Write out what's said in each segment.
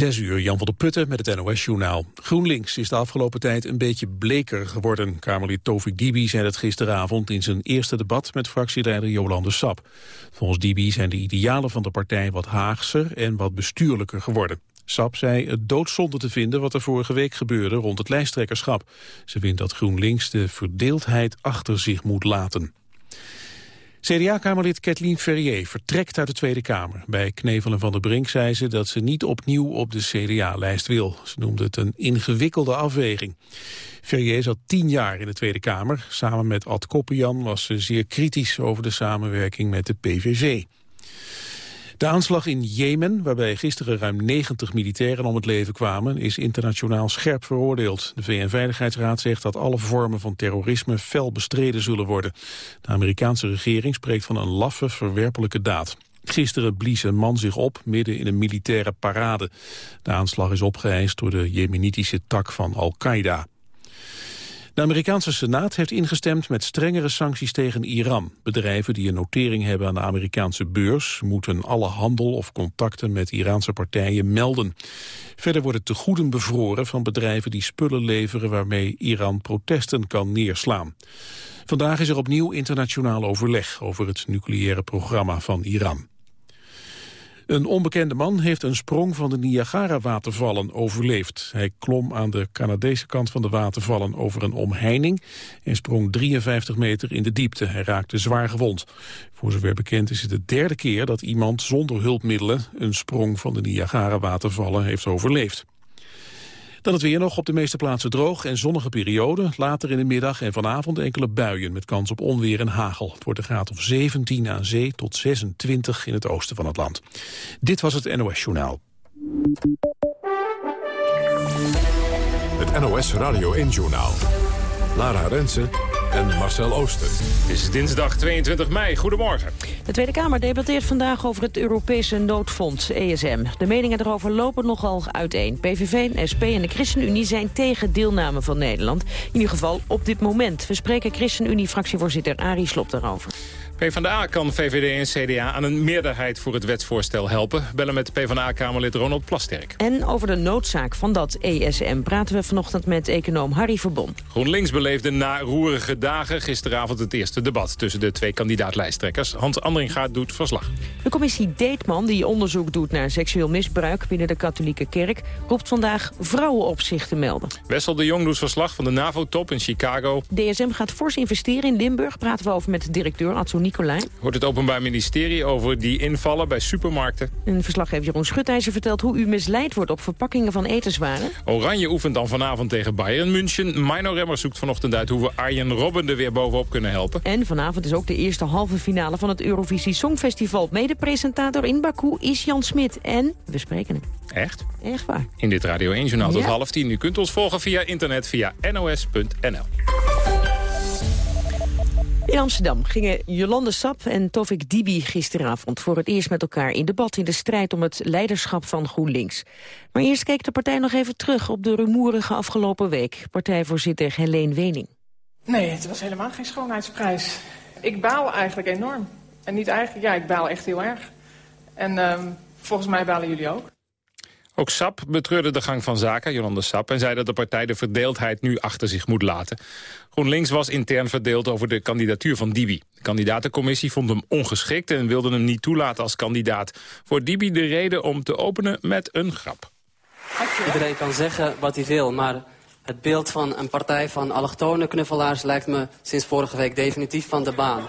Zes uur, Jan van der Putten met het NOS-journaal. GroenLinks is de afgelopen tijd een beetje bleker geworden. Kamerlid Tovik Dibi zei dat gisteravond in zijn eerste debat met fractieleider Jolande Sap. Volgens Dibi zijn de idealen van de partij wat haagser en wat bestuurlijker geworden. Sap zei het doodzonde te vinden wat er vorige week gebeurde rond het lijsttrekkerschap. Ze vindt dat GroenLinks de verdeeldheid achter zich moet laten. CDA-kamerlid Kathleen Ferrier vertrekt uit de Tweede Kamer. Bij Knevelen van der Brink zei ze dat ze niet opnieuw op de CDA-lijst wil. Ze noemde het een ingewikkelde afweging. Ferrier zat tien jaar in de Tweede Kamer. Samen met Ad Koppian was ze zeer kritisch over de samenwerking met de PVV. De aanslag in Jemen, waarbij gisteren ruim 90 militairen om het leven kwamen, is internationaal scherp veroordeeld. De VN-veiligheidsraad zegt dat alle vormen van terrorisme fel bestreden zullen worden. De Amerikaanse regering spreekt van een laffe, verwerpelijke daad. Gisteren blies een man zich op midden in een militaire parade. De aanslag is opgeëist door de jemenitische tak van Al-Qaeda. De Amerikaanse Senaat heeft ingestemd met strengere sancties tegen Iran. Bedrijven die een notering hebben aan de Amerikaanse beurs... moeten alle handel of contacten met Iraanse partijen melden. Verder worden tegoeden bevroren van bedrijven die spullen leveren... waarmee Iran protesten kan neerslaan. Vandaag is er opnieuw internationaal overleg over het nucleaire programma van Iran. Een onbekende man heeft een sprong van de Niagara-watervallen overleefd. Hij klom aan de Canadese kant van de watervallen over een omheining... en sprong 53 meter in de diepte. Hij raakte zwaar gewond. Voor zover bekend is het de derde keer dat iemand zonder hulpmiddelen... een sprong van de Niagara-watervallen heeft overleefd. Dan het weer nog op de meeste plaatsen droog en zonnige periode. Later in de middag en vanavond enkele buien met kans op onweer en hagel. Het wordt een graad of 17 aan zee tot 26 in het oosten van het land. Dit was het NOS Journaal. Het NOS Radio 1 Journaal. Lara Rensen en Marcel Ooster. Het is dinsdag 22 mei. Goedemorgen. De Tweede Kamer debatteert vandaag over het Europese noodfonds, ESM. De meningen erover lopen nogal uiteen. PVV, SP en de ChristenUnie zijn tegen deelname van Nederland. In ieder geval op dit moment. We spreken ChristenUnie-fractievoorzitter Arie Slob daarover. PvdA kan VVD en CDA aan een meerderheid voor het wetsvoorstel helpen. Bellen met PvdA-kamerlid Ronald Plasterk. En over de noodzaak van dat ESM praten we vanochtend met econoom Harry Verbon. GroenLinks beleefde na roerige dagen gisteravond het eerste debat... tussen de twee kandidaatlijsttrekkers. Hans Andringa doet verslag. De commissie Deetman, die onderzoek doet naar seksueel misbruik... binnen de katholieke kerk, roept vandaag vrouwen op zich te melden. Wessel de Jong doet verslag van de NAVO-top in Chicago. DSM gaat fors investeren in Limburg. Praten we over met directeur Anthony Nicolijn. Hoort het Openbaar Ministerie over die invallen bij supermarkten. Een verslaggever Jeroen Schutijzer vertelt hoe u misleid wordt op verpakkingen van etenswaren. Oranje oefent dan vanavond tegen Bayern München. Mino Remmer zoekt vanochtend uit hoe we Arjen Robben er weer bovenop kunnen helpen. En vanavond is ook de eerste halve finale van het Eurovisie Songfestival. Mede-presentator in Baku is Jan Smit. En we spreken hem. Echt? Echt waar. In dit Radio 1 Journaal tot half tien. U kunt ons volgen via internet via nos.nl. In Amsterdam gingen Jolande Sap en Tovik Dibi gisteravond voor het eerst met elkaar in debat in de strijd om het leiderschap van GroenLinks. Maar eerst keek de partij nog even terug op de rumoerige afgelopen week. Partijvoorzitter Helene Wening. Nee, het was helemaal geen schoonheidsprijs. Ik baal eigenlijk enorm. En niet eigenlijk, ja, ik baal echt heel erg. En um, volgens mij balen jullie ook. Ook SAP betreurde de gang van zaken, Jolande Sap... en zei dat de partij de verdeeldheid nu achter zich moet laten. GroenLinks was intern verdeeld over de kandidatuur van Dibi. De kandidatencommissie vond hem ongeschikt en wilde hem niet toelaten als kandidaat. Voor Dibi de reden om te openen met een grap. Iedereen kan zeggen wat hij wil, maar het beeld van een partij van allochtone knuffelaars... lijkt me sinds vorige week definitief van de baan.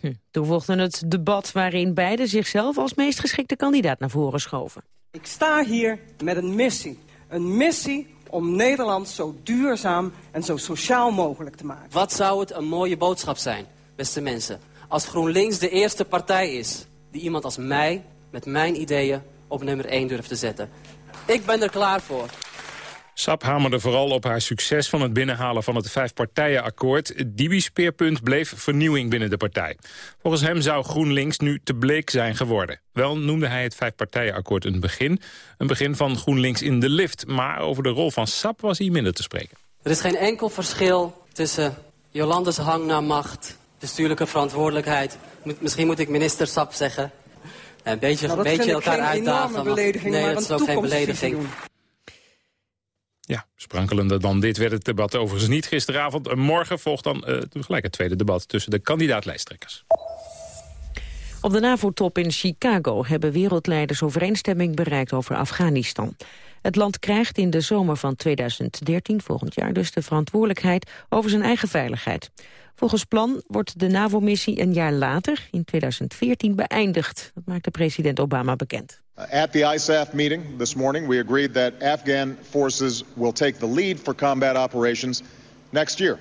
Hm. Toen volgde het debat waarin beide zichzelf als meest geschikte kandidaat naar voren schoven. Ik sta hier met een missie. Een missie om Nederland zo duurzaam en zo sociaal mogelijk te maken. Wat zou het een mooie boodschap zijn, beste mensen... als GroenLinks de eerste partij is die iemand als mij... met mijn ideeën op nummer 1 durft te zetten. Ik ben er klaar voor. Sap hamerde vooral op haar succes van het binnenhalen van het vijfpartijenakkoord. Dibi's speerpunt bleef vernieuwing binnen de partij. Volgens hem zou GroenLinks nu te bleek zijn geworden. Wel noemde hij het vijfpartijenakkoord een begin. Een begin van GroenLinks in de lift. Maar over de rol van Sap was hij minder te spreken. Er is geen enkel verschil tussen Jolandes hang naar macht... bestuurlijke verantwoordelijkheid. Misschien moet ik minister Sap zeggen Een beetje, Nou, een dat beetje vind ik elkaar uitdagen. nee, maar dat is een ook geen belediging. Ja, sprankelender dan dit werd het debat overigens niet gisteravond. En morgen volgt dan uh, gelijk het tweede debat tussen de kandidaat-lijsttrekkers. Op de NAVO-top in Chicago hebben wereldleiders overeenstemming bereikt over Afghanistan. Het land krijgt in de zomer van 2013, volgend jaar dus, de verantwoordelijkheid over zijn eigen veiligheid. Volgens plan wordt de NAVO-missie een jaar later, in 2014, beëindigd. Dat maakte president Obama bekend. Uh, at the ISAF meeting this morning, we agreed that Afghan forces will take the lead for combat operations next year,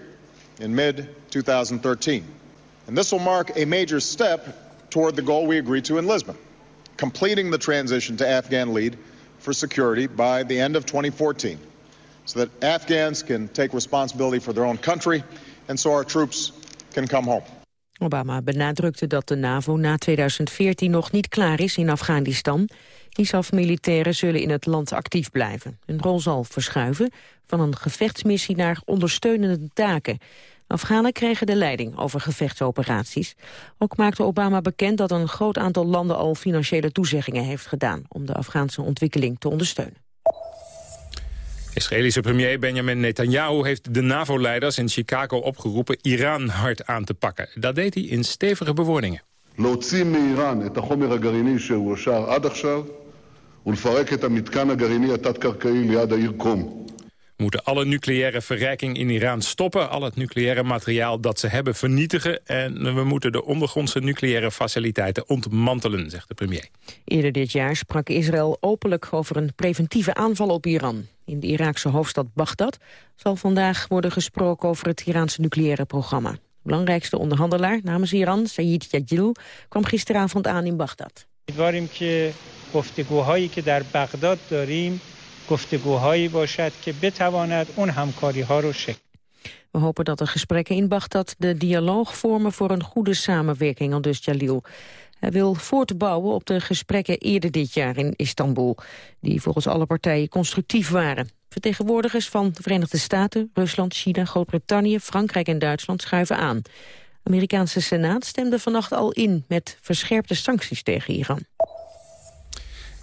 in mid-2013. And this will mark a major step toward the goal we agreed to in Lisbon, completing the transition to Afghan lead for security by the end of 2014, so that Afghans can take responsibility for their own country and so our troops can come home. Obama benadrukte dat de NAVO na 2014 nog niet klaar is in Afghanistan. ISAF-militairen zullen in het land actief blijven. Hun rol zal verschuiven van een gevechtsmissie naar ondersteunende taken. Afghanen kregen de leiding over gevechtsoperaties. Ook maakte Obama bekend dat een groot aantal landen al financiële toezeggingen heeft gedaan om de Afghaanse ontwikkeling te ondersteunen. Israëlische premier Benjamin Netanyahu heeft de NAVO-leiders in Chicago opgeroepen Iran hard aan te pakken. Dat deed hij in stevige bewoordingen. להוציא מאיראן את החומר הגרעיני שהועשר עד עכשיו ולפרק את המתקן הגרעיני התת-קרקעי ליד העיר קום. We moeten alle nucleaire verrijking in Iran stoppen, al het nucleaire materiaal dat ze hebben vernietigen en we moeten de ondergrondse nucleaire faciliteiten ontmantelen, zegt de premier. Eerder dit jaar sprak Israël openlijk over een preventieve aanval op Iran. In de Iraakse hoofdstad Bagdad zal vandaag worden gesproken over het Iraanse nucleaire programma. De belangrijkste onderhandelaar namens Iran, Sayyid Yajil, kwam gisteravond aan in Bagdad. امیدواریم که گفتگوهایی که در بغداد داریم گفتگوهایی باشد که بتواند اون همکاری ها رو شکل We hopen dat de gesprekken in Bagdad de dialoog vormen voor een goede samenwerking, al dus Jalil. Hij wil voortbouwen op de gesprekken eerder dit jaar in Istanbul, die volgens alle partijen constructief waren. Vertegenwoordigers van de Verenigde Staten, Rusland, China, Groot-Brittannië, Frankrijk en Duitsland schuiven aan. Amerikaanse Senaat stemde vannacht al in met verscherpte sancties tegen Iran.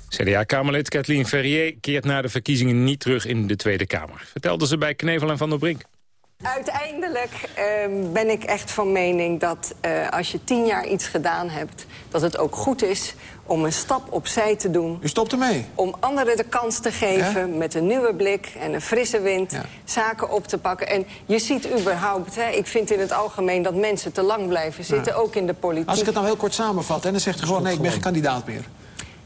CDA-kamerlid Kathleen Ferrier keert na de verkiezingen niet terug in de Tweede Kamer. Vertelde ze bij Knevel en Van der Brink. Uiteindelijk uh, ben ik echt van mening dat uh, als je tien jaar iets gedaan hebt... dat het ook goed is om een stap opzij te doen. U stopt ermee? Om anderen de kans te geven ja? met een nieuwe blik en een frisse wind... Ja. zaken op te pakken. En je ziet überhaupt, hè, ik vind in het algemeen... dat mensen te lang blijven zitten, ja. ook in de politiek. Als ik het nou heel kort samenvat, en dan zegt u gewoon... nee, ik ben geen kandidaat meer.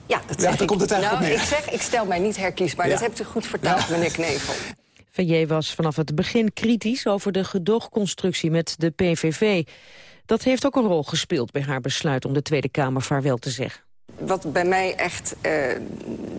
Ja, dat ja, dan komt het eigenlijk nou, op neer. Ik zeg, ik stel mij niet herkiesbaar. Dat hebt u goed vertaald, meneer Knevel. Verjee was vanaf het begin kritisch over de gedoogconstructie met de PVV. Dat heeft ook een rol gespeeld bij haar besluit om de Tweede Kamer vaarwel te zeggen. Wat bij mij echt uh,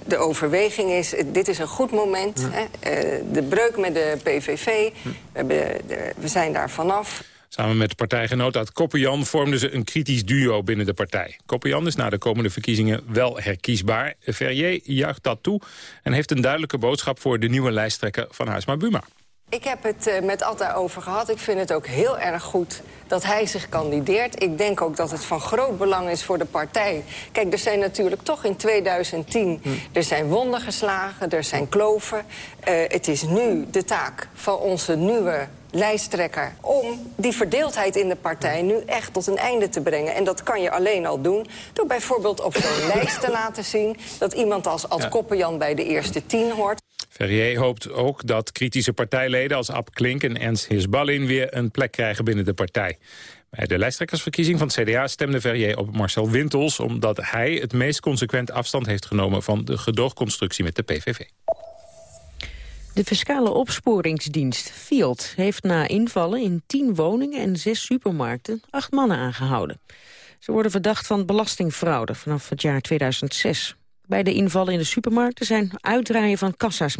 de overweging is, dit is een goed moment. Ja. Hè? Uh, de breuk met de PVV, hm. we, hebben de, we zijn daar vanaf. Samen met partijgenoot uit Koppenjan vormden ze een kritisch duo binnen de partij. Koppenjan is na de komende verkiezingen wel herkiesbaar. Verrier juicht dat toe en heeft een duidelijke boodschap voor de nieuwe lijsttrekker van Huisma Buma. Ik heb het uh, met Atta over gehad. Ik vind het ook heel erg goed dat hij zich kandideert. Ik denk ook dat het van groot belang is voor de partij. Kijk, er zijn natuurlijk toch in 2010... Hm. er zijn wonden geslagen, er zijn kloven. Uh, het is nu de taak van onze nieuwe lijsttrekker... om die verdeeldheid in de partij nu echt tot een einde te brengen. En dat kan je alleen al doen door bijvoorbeeld op zo'n lijst te laten zien... dat iemand als Ad ja. Koppenjan bij de eerste tien hoort. Ferrier hoopt ook dat kritische partijleden als Ab Klink en Ernst Hisballin... weer een plek krijgen binnen de partij. Bij de lijsttrekkersverkiezing van het CDA stemde Verrier op Marcel Wintels... omdat hij het meest consequent afstand heeft genomen van de gedoogconstructie met de PVV. De fiscale opsporingsdienst Field heeft na invallen in tien woningen en zes supermarkten acht mannen aangehouden. Ze worden verdacht van belastingfraude vanaf het jaar 2006. Bij de invallen in de supermarkten zijn uitdraaien van kassa's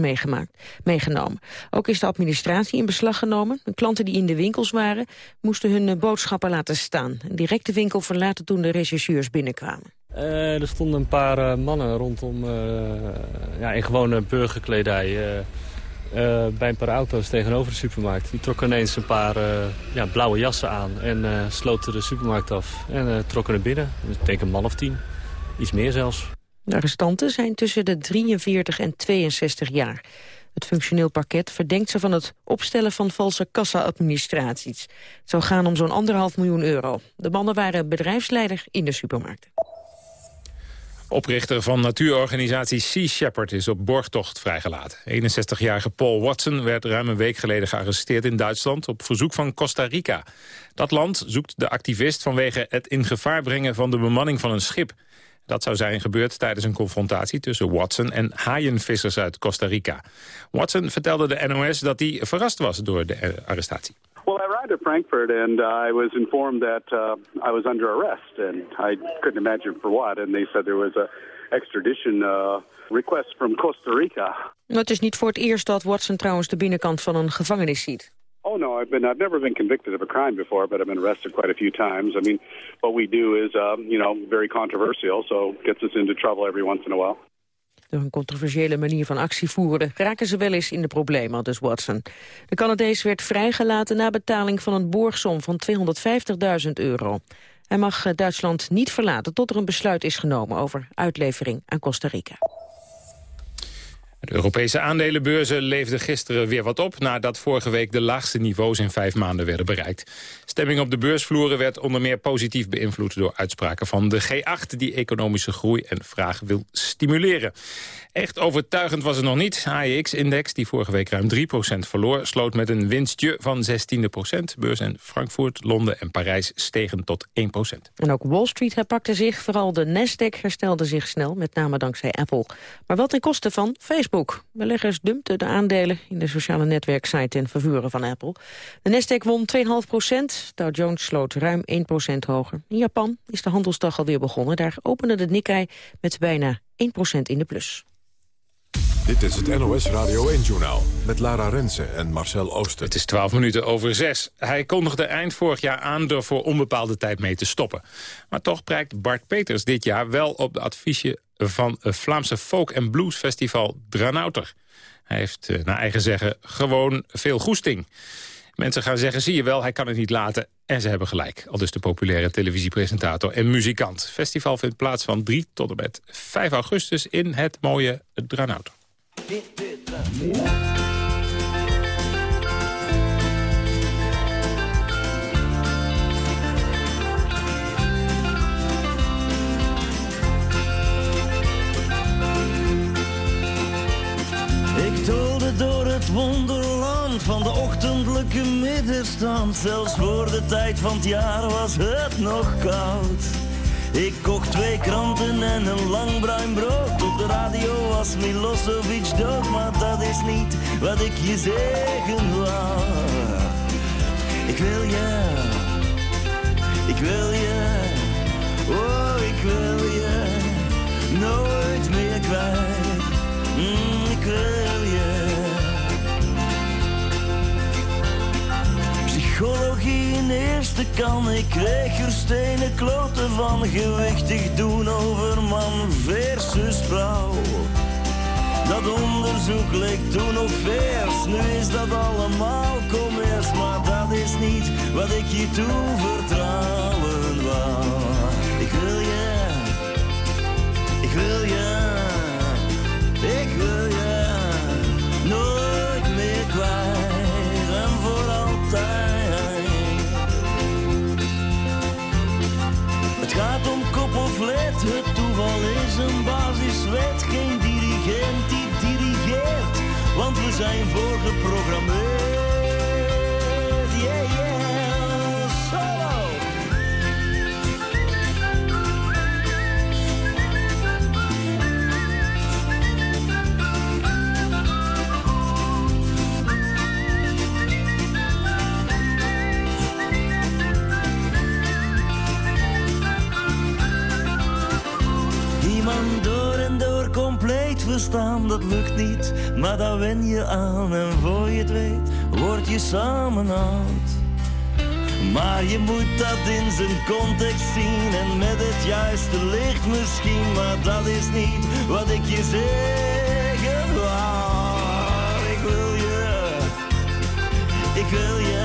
meegenomen. Ook is de administratie in beslag genomen. De klanten die in de winkels waren, moesten hun boodschappen laten staan. En direct de winkel verlaten toen de rechercheurs binnenkwamen. Uh, er stonden een paar uh, mannen rondom uh, ja, in gewone burgerkledij... Uh, bij een paar auto's tegenover de supermarkt. Die trokken ineens een paar uh, ja, blauwe jassen aan en uh, sloten de supermarkt af. En trokken er binnen. Ik denk een man of tien. iets meer zelfs. De arrestanten zijn tussen de 43 en 62 jaar. Het functioneel parket verdenkt ze van het opstellen van valse kassa-administraties. Het zou gaan om zo'n anderhalf miljoen euro. De mannen waren bedrijfsleider in de supermarkten. Oprichter van natuurorganisatie Sea Shepherd is op borgtocht vrijgelaten. 61-jarige Paul Watson werd ruim een week geleden gearresteerd in Duitsland op verzoek van Costa Rica. Dat land zoekt de activist vanwege het in gevaar brengen van de bemanning van een schip. Dat zou zijn gebeurd tijdens een confrontatie tussen Watson en haaienvissers uit Costa Rica. Watson vertelde de NOS dat hij verrast was door de arrestatie. Well, I arrived at Frankfurt and uh, I was informed that uh, I was under arrest, and I couldn't imagine for what. And they said there was a extradition uh, request from Costa Rica. Het is niet voor het eerst dat Watson trouwens de binnenkant van een gevangenis ziet. Oh no, I've been I've never been convicted of a crime before, but I've been arrested quite a few times. I mean, what we do is, um, you know, very controversial, so gets us into trouble every once in a while. Door een controversiële manier van actie voeren raken ze wel eens in de problemen, dus Watson. De Canadees werd vrijgelaten na betaling van een borgsom van 250.000 euro. Hij mag eh, Duitsland niet verlaten tot er een besluit is genomen over uitlevering aan Costa Rica. Europese aandelenbeurzen leefden gisteren weer wat op... nadat vorige week de laagste niveaus in vijf maanden werden bereikt. Stemming op de beursvloeren werd onder meer positief beïnvloed... door uitspraken van de G8 die economische groei en vraag wil stimuleren. Echt overtuigend was het nog niet. AEX-index, die vorige week ruim 3% verloor... sloot met een winstje van 16 Beurs in Frankfurt, Londen en Parijs stegen tot 1% En ook Wall Street herpakte zich. Vooral de Nasdaq herstelde zich snel, met name dankzij Apple. Maar wat ten koste van Facebook. Beleggers dumpten de aandelen in de sociale netwerksite ten vervuren van Apple. De Nasdaq won 2,5% Dow Jones sloot ruim 1% hoger. In Japan is de handelsdag alweer begonnen. Daar opende de Nikkei met bijna 1% in de plus. Dit is het NOS Radio 1-journaal met Lara Rensen en Marcel Ooster. Het is 12 minuten over 6. Hij kondigde eind vorig jaar aan er voor onbepaalde tijd mee te stoppen. Maar toch prijkt Bart Peters dit jaar wel op de adviesje van het Vlaamse folk- en bluesfestival Dranouter. Hij heeft, eh, naar eigen zeggen, gewoon veel goesting. Mensen gaan zeggen, zie je wel, hij kan het niet laten. En ze hebben gelijk, al dus de populaire televisiepresentator en muzikant. Festival vindt plaats van 3 tot en met 5 augustus in het mooie Dranouter. Ochtendelijke middenstand. Zelfs voor de tijd van het jaar was het nog koud. Ik kocht twee kranten en een lang bruin brood. Op de radio was Milosevic dood, maar dat is niet wat ik je zeggen wou. Ik wil je, ik wil je, oh ik wil je ik kreeg er stenen kloten van. Gewichtig doen over man versus vrouw. Dat onderzoek leek toen nog vers, nu is dat allemaal commerce. Maar dat is niet wat ik je toen vertrouwen wou. Ik wil je, ik wil je, ik wil je het toeval is een basiswet. Geen dirigent die dirigeert, want we zijn voorgeprogrammeerd. Verstaan, dat lukt niet, maar daar wen je aan. En voor je het weet, word je samenhand. Maar je moet dat in zijn context zien en met het juiste licht misschien. Maar dat is niet wat ik je zeggen wou. Ik wil je, ik wil je,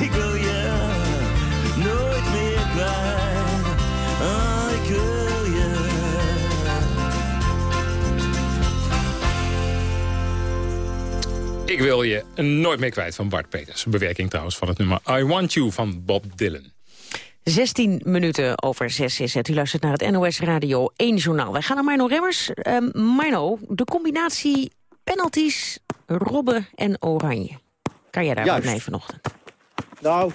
ik wil wil je, ik wil nooit meer kwijt. Ik wil je nooit meer kwijt van Bart Peters. Bewerking trouwens van het nummer I Want You van Bob Dylan. 16 minuten over 6 is het. U luistert naar het NOS Radio 1 journaal. Wij gaan naar Mino Remmers. Um, Mino, de combinatie penalties, Robben en Oranje. Kan jij daar wat Juist. mee vanochtend? Nou,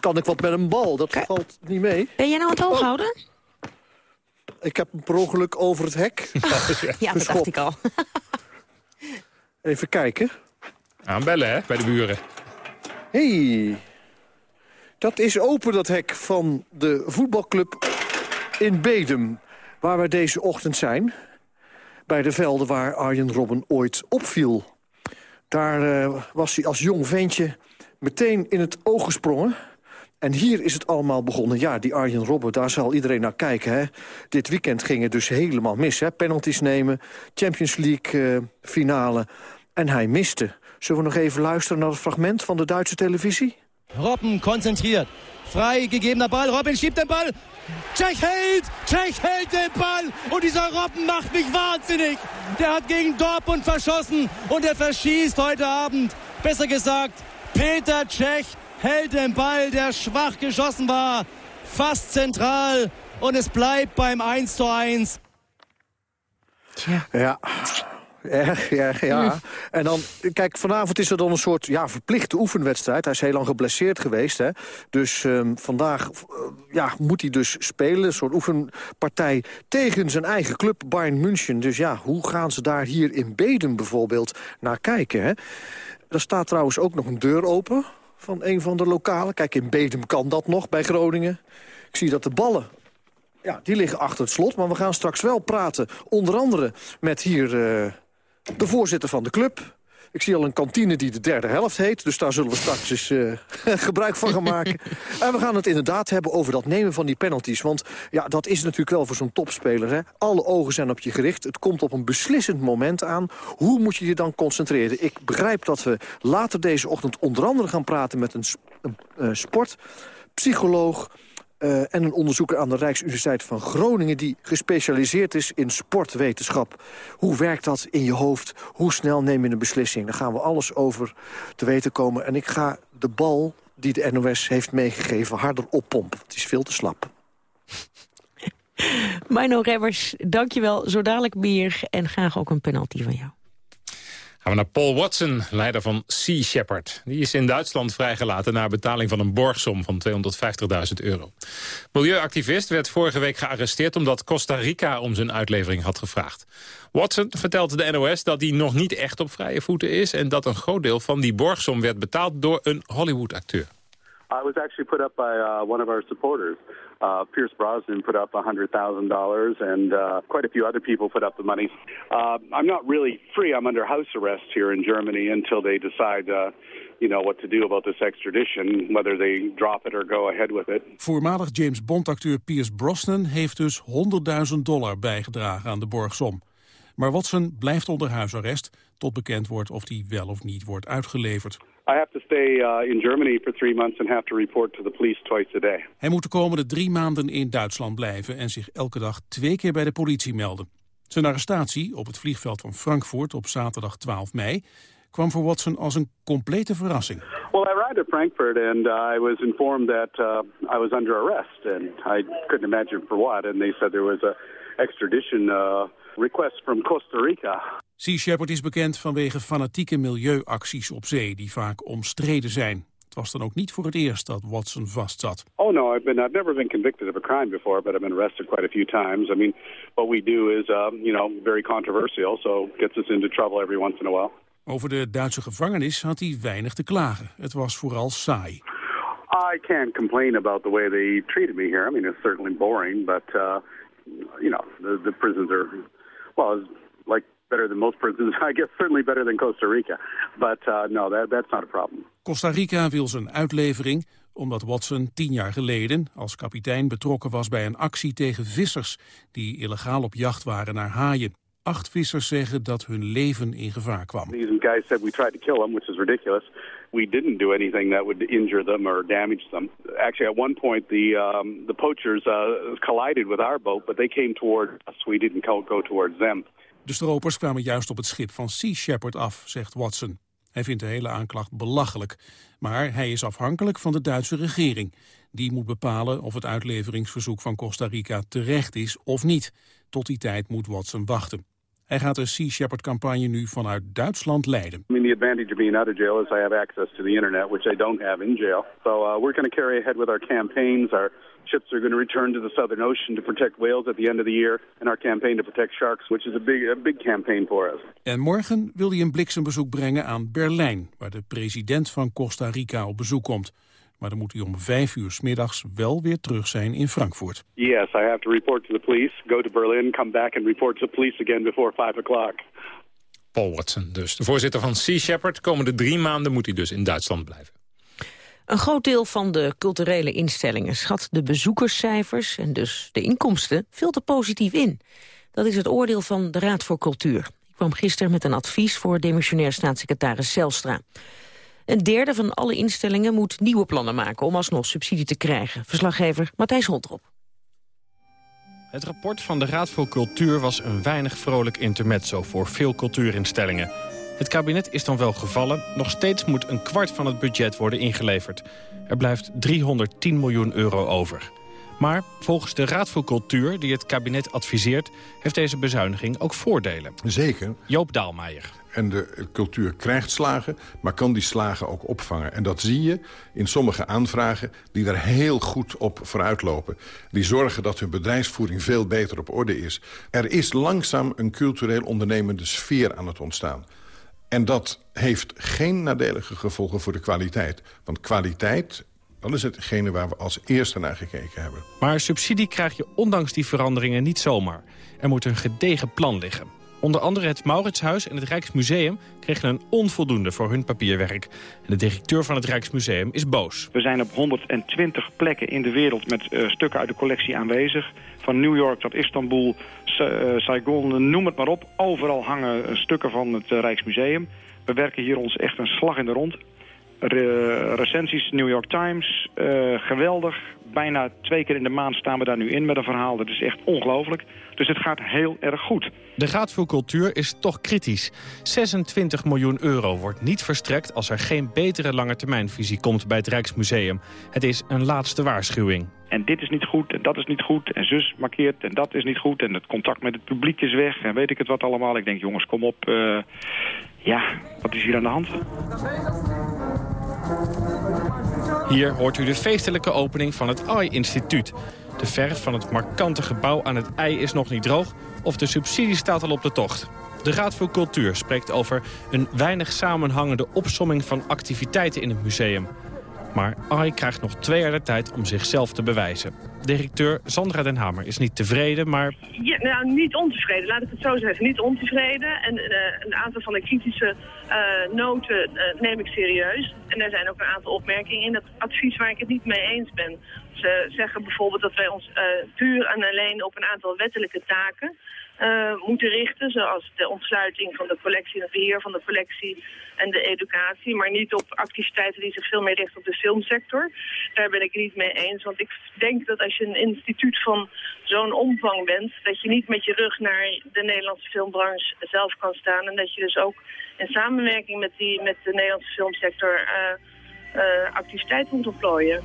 kan ik wat met een bal? Dat valt niet mee. Ben jij nou aan het hoog houden? Ik heb hem per ongeluk over het hek Ja, dat dacht ik al. Even kijken. Aanbellen, hè, bij de buren. hey, dat is open, dat hek van de voetbalclub in Bedum. Waar we deze ochtend zijn. Bij de velden waar Arjen Robben ooit opviel. Daar eh, was hij als jong ventje meteen in het oog gesprongen. En hier is het allemaal begonnen. Ja, die Arjen Robben, daar zal iedereen naar kijken. Hè? Dit weekend ging het dus helemaal mis. Hè? Penalties nemen, Champions League eh, finale. En hij miste. Zullen we nog even luisteren naar het fragment van de Duitse televisie? Robben konzentriert. Frei gegebener Ball. Robben schiebt den Ball. Tschech hält. Tschech hält den Ball. Und dieser Robben macht mich wahnsinnig. Der hat gegen Dortmund verschossen. Und er verschießt heute Abend. Besser gesagt, Peter Tschech hält den Ball, der schwach geschossen war. Fast zentral. Und es bleibt beim 1 zu 1. Ja. Erg, erg, ja. En dan, kijk, vanavond is er dan een soort ja, verplichte oefenwedstrijd. Hij is heel lang geblesseerd geweest, hè. Dus ehm, vandaag eh, ja, moet hij dus spelen. Een soort oefenpartij tegen zijn eigen club, Bayern München. Dus ja, hoe gaan ze daar hier in Beden bijvoorbeeld naar kijken, hè? Er staat trouwens ook nog een deur open van een van de lokalen. Kijk, in Bedum kan dat nog, bij Groningen. Ik zie dat de ballen ja, die liggen achter het slot. Maar we gaan straks wel praten, onder andere met hier eh, de voorzitter van de club. Ik zie al een kantine die de derde helft heet. Dus daar zullen we straks eens eh, gebruik van gaan maken. en we gaan het inderdaad hebben over dat nemen van die penalties. Want ja, dat is natuurlijk wel voor zo'n topspeler. Hè? Alle ogen zijn op je gericht. Het komt op een beslissend moment aan. Hoe moet je je dan concentreren? Ik begrijp dat we later deze ochtend onder andere gaan praten met een, sp- een eh, sportpsycholoog... Eh, en een onderzoeker aan de Rijksuniversiteit van Groningen... die gespecialiseerd is in sportwetenschap. Hoe werkt dat in je hoofd? Hoe snel neem je een beslissing? Daar gaan we alles over te weten komen. En ik ga de bal die de NOS heeft meegegeven harder oppompen. Het is veel te slap. Mino Remmers, dankjewel. Zo dadelijk meer en graag ook een penalty van jou. Gaan we naar Paul Watson, leider van Sea Shepherd. Die is in Duitsland vrijgelaten na betaling van een borgsom van 250.000 euro. Milieuactivist werd vorige week gearresteerd omdat Costa Rica om zijn uitlevering had gevraagd. Watson vertelt de NOS dat hij nog niet echt op vrije voeten is... en dat een groot deel van die borgsom werd betaald door een Hollywood-acteur. I was actually put up by uh, one of our supporters. Uh, Pierce Brosnan put up $100,000, and uh, quite a few other people put up the money. Uh, I'm not really free. I'm under house arrest here in Germany until they decide, uh, you know, what to do about this extradition, whether they drop it or go ahead with it. Voormalig James Bond-acteur Pierce Brosnan heeft dus 100.000 dollar bijgedragen aan de borgsom. Maar Watson blijft onder huisarrest tot bekend wordt of hij wel of niet wordt uitgeleverd. I have to stay uh, in Germany for three months and have to report to the police twice a day. Hij moet de komende drie maanden in Duitsland blijven en zich elke dag twee keer bij de politie melden. Zijn arrestatie op het vliegveld van Frankfurt op zaterdag 12 mei kwam voor Watson als een complete verrassing. Well, I arrived at Frankfurt and uh, I was informed that uh, I was under arrest, and I couldn't imagine for what. And they said there was a extradition uh, request from Costa Rica. Sea Shepherd is bekend vanwege fanatieke milieuacties op zee die vaak omstreden zijn. Het was dan ook niet voor het eerst dat Watson vastzat. Oh no, I've been I've never been convicted of a crime before, but I've been arrested quite a few times. I mean, what we do is, um, you know, very controversial, so gets us into trouble every once in a while. Over de Duitse gevangenis had hij weinig te klagen. Het was vooral saai. I can't complain about the way they treated me here. I mean, it's certainly boring, but uh, you know, the the prisons are well, it's like better than most prisons. I guess certainly better than Costa Rica, but uh, no, that that's not a problem. Costa Rica wil zijn uitlevering omdat Watson tien jaar geleden als kapitein betrokken was bij een actie tegen vissers die illegaal op jacht waren naar haaien. Acht vissers zeggen dat hun leven in gevaar kwam. These guys said we tried to kill them, which is ridiculous. We didn't do anything that would injure them or damage them. Actually, at one point, the um, the poachers uh, collided with our boat, but they came toward us. We didn't go, towards them. De stropers kwamen juist op het schip van Sea Shepherd af, zegt Watson. Hij vindt de hele aanklacht belachelijk. Maar hij is afhankelijk van de Duitse regering. Die moet bepalen of het uitleveringsverzoek van Costa Rica terecht is of niet. Tot die tijd moet Watson wachten. Hij gaat de Sea Shepherd-campagne nu vanuit Duitsland leiden. I mean, the advantage of being out of jail is I have access to the internet, which I don't have in jail. So uh, we're going to carry ahead with our campaigns. Our ships are going to return to the Southern Ocean to protect whales at the end of the year, and our campaign to protect sharks, which is a big, a big campaign for us. En morgen wil hij een bliksembezoek brengen aan Berlijn, waar de president van Costa Rica op bezoek komt. Maar dan moet hij om vijf uur 's middags wel weer terug zijn in Frankfurt. Yes, I have to report to the police, go to Berlin, come back and report to the police again before 5 o'clock. Paul Watson dus. De voorzitter van Sea Shepherd. Komende drie maanden moet hij dus in Duitsland blijven. Een groot deel van de culturele instellingen schat de bezoekerscijfers... en dus de inkomsten veel te positief in. Dat is het oordeel van de Raad voor Cultuur. Ik kwam gisteren met een advies voor demissionair staatssecretaris Zelstra. Een derde van alle instellingen moet nieuwe plannen maken... om alsnog subsidie te krijgen. Verslaggever Matthijs Holtrop. Het rapport van de Raad voor Cultuur was een weinig vrolijk intermezzo voor veel cultuurinstellingen. Het kabinet is dan wel gevallen. Nog steeds moet een kwart van het budget worden ingeleverd. Er blijft 310 miljoen euro over. Maar volgens de Raad voor Cultuur, die het kabinet adviseert... heeft deze bezuiniging ook voordelen. Zeker. Joop Daalmeijer. En de cultuur krijgt slagen, maar kan die slagen ook opvangen. En dat zie je in sommige aanvragen die er heel goed op vooruitlopen. Die zorgen dat hun bedrijfsvoering veel beter op orde is. Er is langzaam een cultureel ondernemende sfeer aan het ontstaan. En dat heeft geen nadelige gevolgen voor de kwaliteit. Want kwaliteit, dat is hetgene waar we als eerste naar gekeken hebben. Maar subsidie krijg je ondanks die veranderingen niet zomaar. Er moet een gedegen plan liggen. Onder andere het Mauritshuis en het Rijksmuseum kregen een onvoldoende voor hun papierwerk. En de directeur van het Rijksmuseum is boos. We zijn op 120 plekken in de wereld met uh, stukken uit de collectie aanwezig. Van New York tot Istanbul, uh, Saigon, noem het maar op. Overal hangen uh, stukken van het Rijksmuseum. We werken hier ons echt een slag in de rond. Re recensies, New York Times, geweldig. Bijna twee keer in de maand staan we daar nu in met een verhaal. Dat is echt ongelooflijk. Dus het gaat heel erg goed. De Raad voor Cultuur is toch kritisch. 26 miljoen euro wordt niet verstrekt als er geen betere langetermijnvisie komt bij het Rijksmuseum. Het is een laatste waarschuwing. En dit is niet goed en dat is niet goed en zus markeert en dat is niet goed. En het contact met het publiek is weg en weet ik het wat allemaal. Ik denk jongens kom op, uh, ja wat is hier aan de hand? Hier hoort u de feestelijke opening van het AI-instituut. De verf van het markante gebouw aan het ei is nog niet droog... of de subsidie staat al op de tocht. De Raad voor Cultuur spreekt over een weinig samenhangende opsomming van activiteiten in het museum. Maar AI krijgt nog twee jaar de tijd om zichzelf te bewijzen. Directeur Sandra Den Hamer is niet tevreden, maar... Ja, nou, niet ontevreden, laat ik het zo zeggen. Niet ontevreden. En uh, een aantal van de kritische noten uh, neem ik serieus. En er zijn ook een aantal opmerkingen in dat advies waar ik het niet mee eens ben. Ze zeggen bijvoorbeeld dat wij ons puur en alleen op een aantal wettelijke taken... Moeten richten, zoals de ontsluiting van de collectie, het beheer van de collectie en de educatie, maar niet op activiteiten die zich veel meer richten op de filmsector. Daar ben ik het niet mee eens, want ik denk dat als je een instituut van zo'n omvang bent, dat je niet met je rug naar de Nederlandse filmbranche zelf kan staan en dat je dus ook in samenwerking met, die, met de Nederlandse filmsector uh, uh, activiteiten moet ontplooien.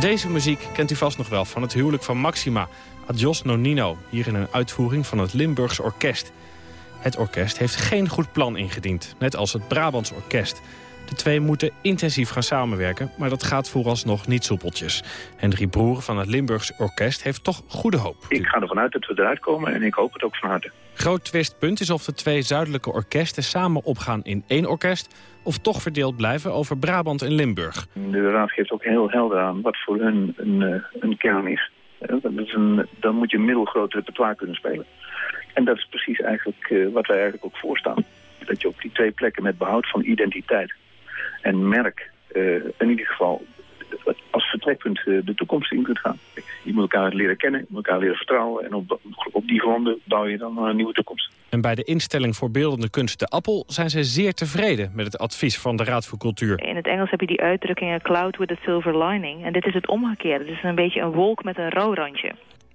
Deze muziek kent u vast nog wel van het huwelijk van Maxima. Adios Nonino, hier in een uitvoering van het Limburgs Orkest. Het orkest heeft geen goed plan ingediend, net als het Brabants Orkest. De twee moeten intensief gaan samenwerken, maar dat gaat vooralsnog niet soepeltjes. Henry Broer van het Limburgs Orkest heeft toch goede hoop. Ik ga ervan uit dat we eruit komen en ik hoop het ook van harte. Groot twistpunt is of de twee zuidelijke orkesten samen opgaan in één orkest... of toch verdeeld blijven over Brabant en Limburg. De raad geeft ook heel helder aan wat voor hun een, een kern is. Dat is een, dan moet je een middelgroot repertoire kunnen spelen. En dat is precies eigenlijk uh, wat wij eigenlijk ook voorstaan. dat je op die twee plekken met behoud van identiteit en merk uh, in ieder geval als vertrekpunt uh, de toekomst in kunt gaan. Je moet elkaar leren kennen, je moet elkaar leren vertrouwen en op, op die gronden bouw je dan een nieuwe toekomst. En bij de instelling voor beeldende kunst De Appel zijn ze zeer tevreden met het advies van de Raad voor Cultuur. In het Engels heb je die uitdrukking a cloud with a silver lining. En dit is het omgekeerde. Het is een beetje een wolk met een rouwrandje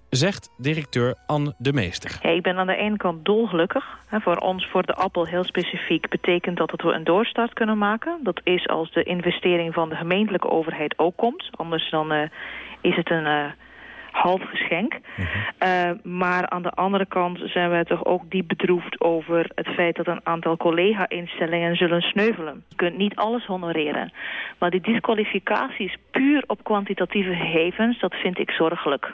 zegt directeur Anne de Meester. Ja, ik ben aan de ene kant dolgelukkig. Voor ons, voor de Appel heel specifiek, betekent dat we een doorstart kunnen maken. Dat is als de investering van de gemeentelijke overheid ook komt. Anders dan uh, is het een uh, half geschenk. Uh -huh. uh, maar aan de andere kant zijn wij toch ook diep bedroefd over het feit dat een aantal collega-instellingen zullen sneuvelen. Je kunt niet alles honoreren. Maar die disqualificaties puur op kwantitatieve gegevens, dat vind ik zorgelijk.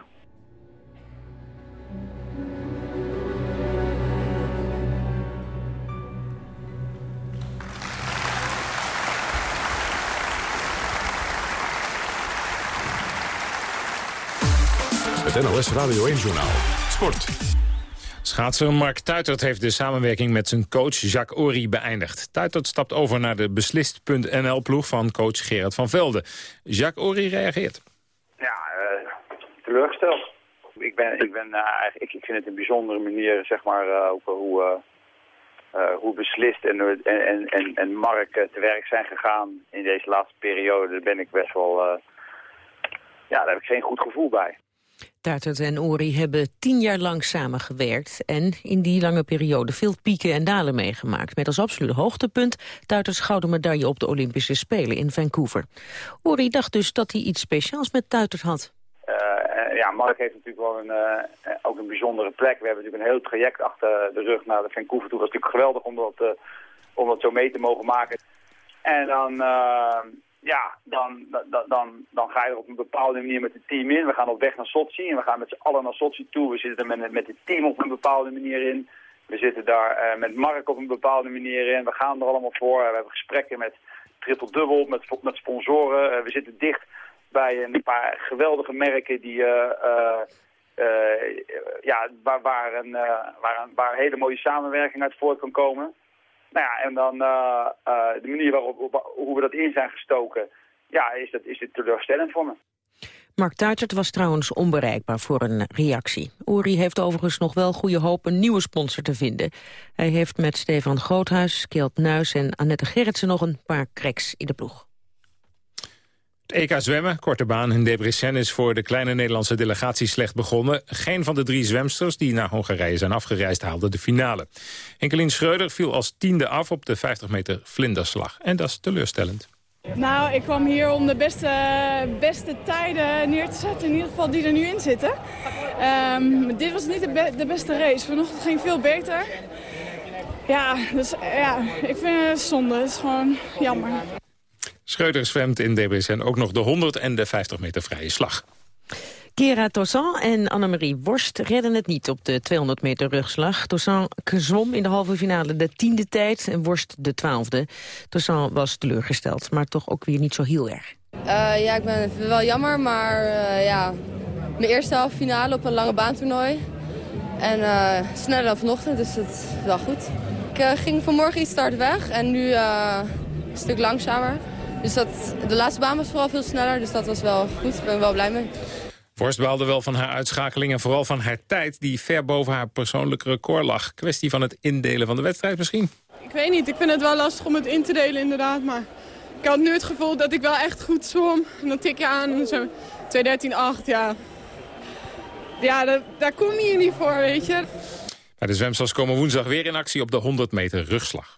Het NOS Radio 1-journaal. Sport. Schaatser Mark Tuitert heeft de samenwerking met zijn coach Jacques Ory beëindigd. Tuitert stapt over naar de beslist.nl-ploeg van coach Gerard van Velde. Jacques Ory reageert. Ja, uh, teleurgesteld. Ik, ben, ik, ben, uh, ik, ik vind het een bijzondere manier, zeg maar, uh, over hoe, hoe beslist en, en, en, en Mark te werk zijn gegaan in deze laatste periode. Daar ben ik best wel... ja, daar heb ik geen goed gevoel bij. Tuitert en Ori hebben tien jaar lang samengewerkt... en in die lange periode veel pieken en dalen meegemaakt... met als absoluut hoogtepunt Tuiterts gouden medaille op de Olympische Spelen in Vancouver. Ori dacht dus dat hij iets speciaals met Tuitert had. Mark heeft natuurlijk wel een, uh, ook een bijzondere plek. We hebben natuurlijk een heel traject achter de rug naar de Vancouver toe. Dat was natuurlijk geweldig om dat, dat zo mee te mogen maken. En dan ja, dan, dan, dan, dan ga je er op een bepaalde manier met het team in. We gaan op weg naar Sochi en we gaan met z'n allen naar Sochi toe. We zitten er met, met het team op een bepaalde manier in. We zitten daar met Mark op een bepaalde manier in. We gaan er allemaal voor. we hebben gesprekken met triple dubbel, met, met sponsoren. We zitten dicht bij een paar geweldige merken die, uh, ja, waar, waar, een, waar, een, waar een hele mooie samenwerking uit voort kan komen. Nou ja, en dan uh, uh, de manier waarop hoe we dat in zijn gestoken, ja, is, dat, is het teleurstellend voor me. Mark Tuitert was trouwens onbereikbaar voor een reactie. Uri heeft overigens nog wel goede hoop een nieuwe sponsor te vinden. Hij heeft met Stefan Groothuis, Kjeld Nuis en Annette Gerritsen nog een paar cracks in de ploeg. Het EK zwemmen, korte baan in Debrecen is voor de kleine Nederlandse delegatie slecht begonnen. Geen van de drie zwemsters die naar Hongarije zijn afgereisd haalde de finale. Enkelien Schreuder viel als tiende af op de 50 meter vlinderslag. En dat is teleurstellend. Nou, ik kwam hier om de beste, beste tijden neer te zetten, in ieder geval die er nu in zitten. Um, dit was niet de, beste race. Vanochtend ging veel beter. Ja, dus ja, ik vind het zonde. Het is gewoon jammer. Schreuder zwemt in Debrecen ook nog de 100 en de 50 meter vrije slag. Kera Toussaint en Annemarie Worst redden het niet op de 200 meter rugslag. Toussaint zwom in de halve finale de tiende tijd en Worst de twaalfde. Toussaint was teleurgesteld, maar toch ook weer niet zo heel erg. Uh, ja, ik ben wel jammer, maar uh, ja, mijn eerste halve finale op een lange baantoernooi. En uh, sneller dan vanochtend, dus dat is wel goed. Ik ging vanmorgen iets start weg en nu een stuk langzamer. Dus dat, de laatste baan was vooral veel sneller, dus dat was wel goed. Ik ben wel blij mee. Vorst baalde wel van haar uitschakeling en vooral van haar tijd... die ver boven haar persoonlijke record lag. Kwestie van het indelen van de wedstrijd misschien? Ik weet niet, ik vind het wel lastig om het in te delen inderdaad. Maar ik had nu het gevoel dat ik wel echt goed zwom. En dan tik je aan en zo 2.13.8, ja. Ja, dat, daar kom je hier niet voor, weet je. de zwemsters komen woensdag weer in actie op de 100 meter rugslag.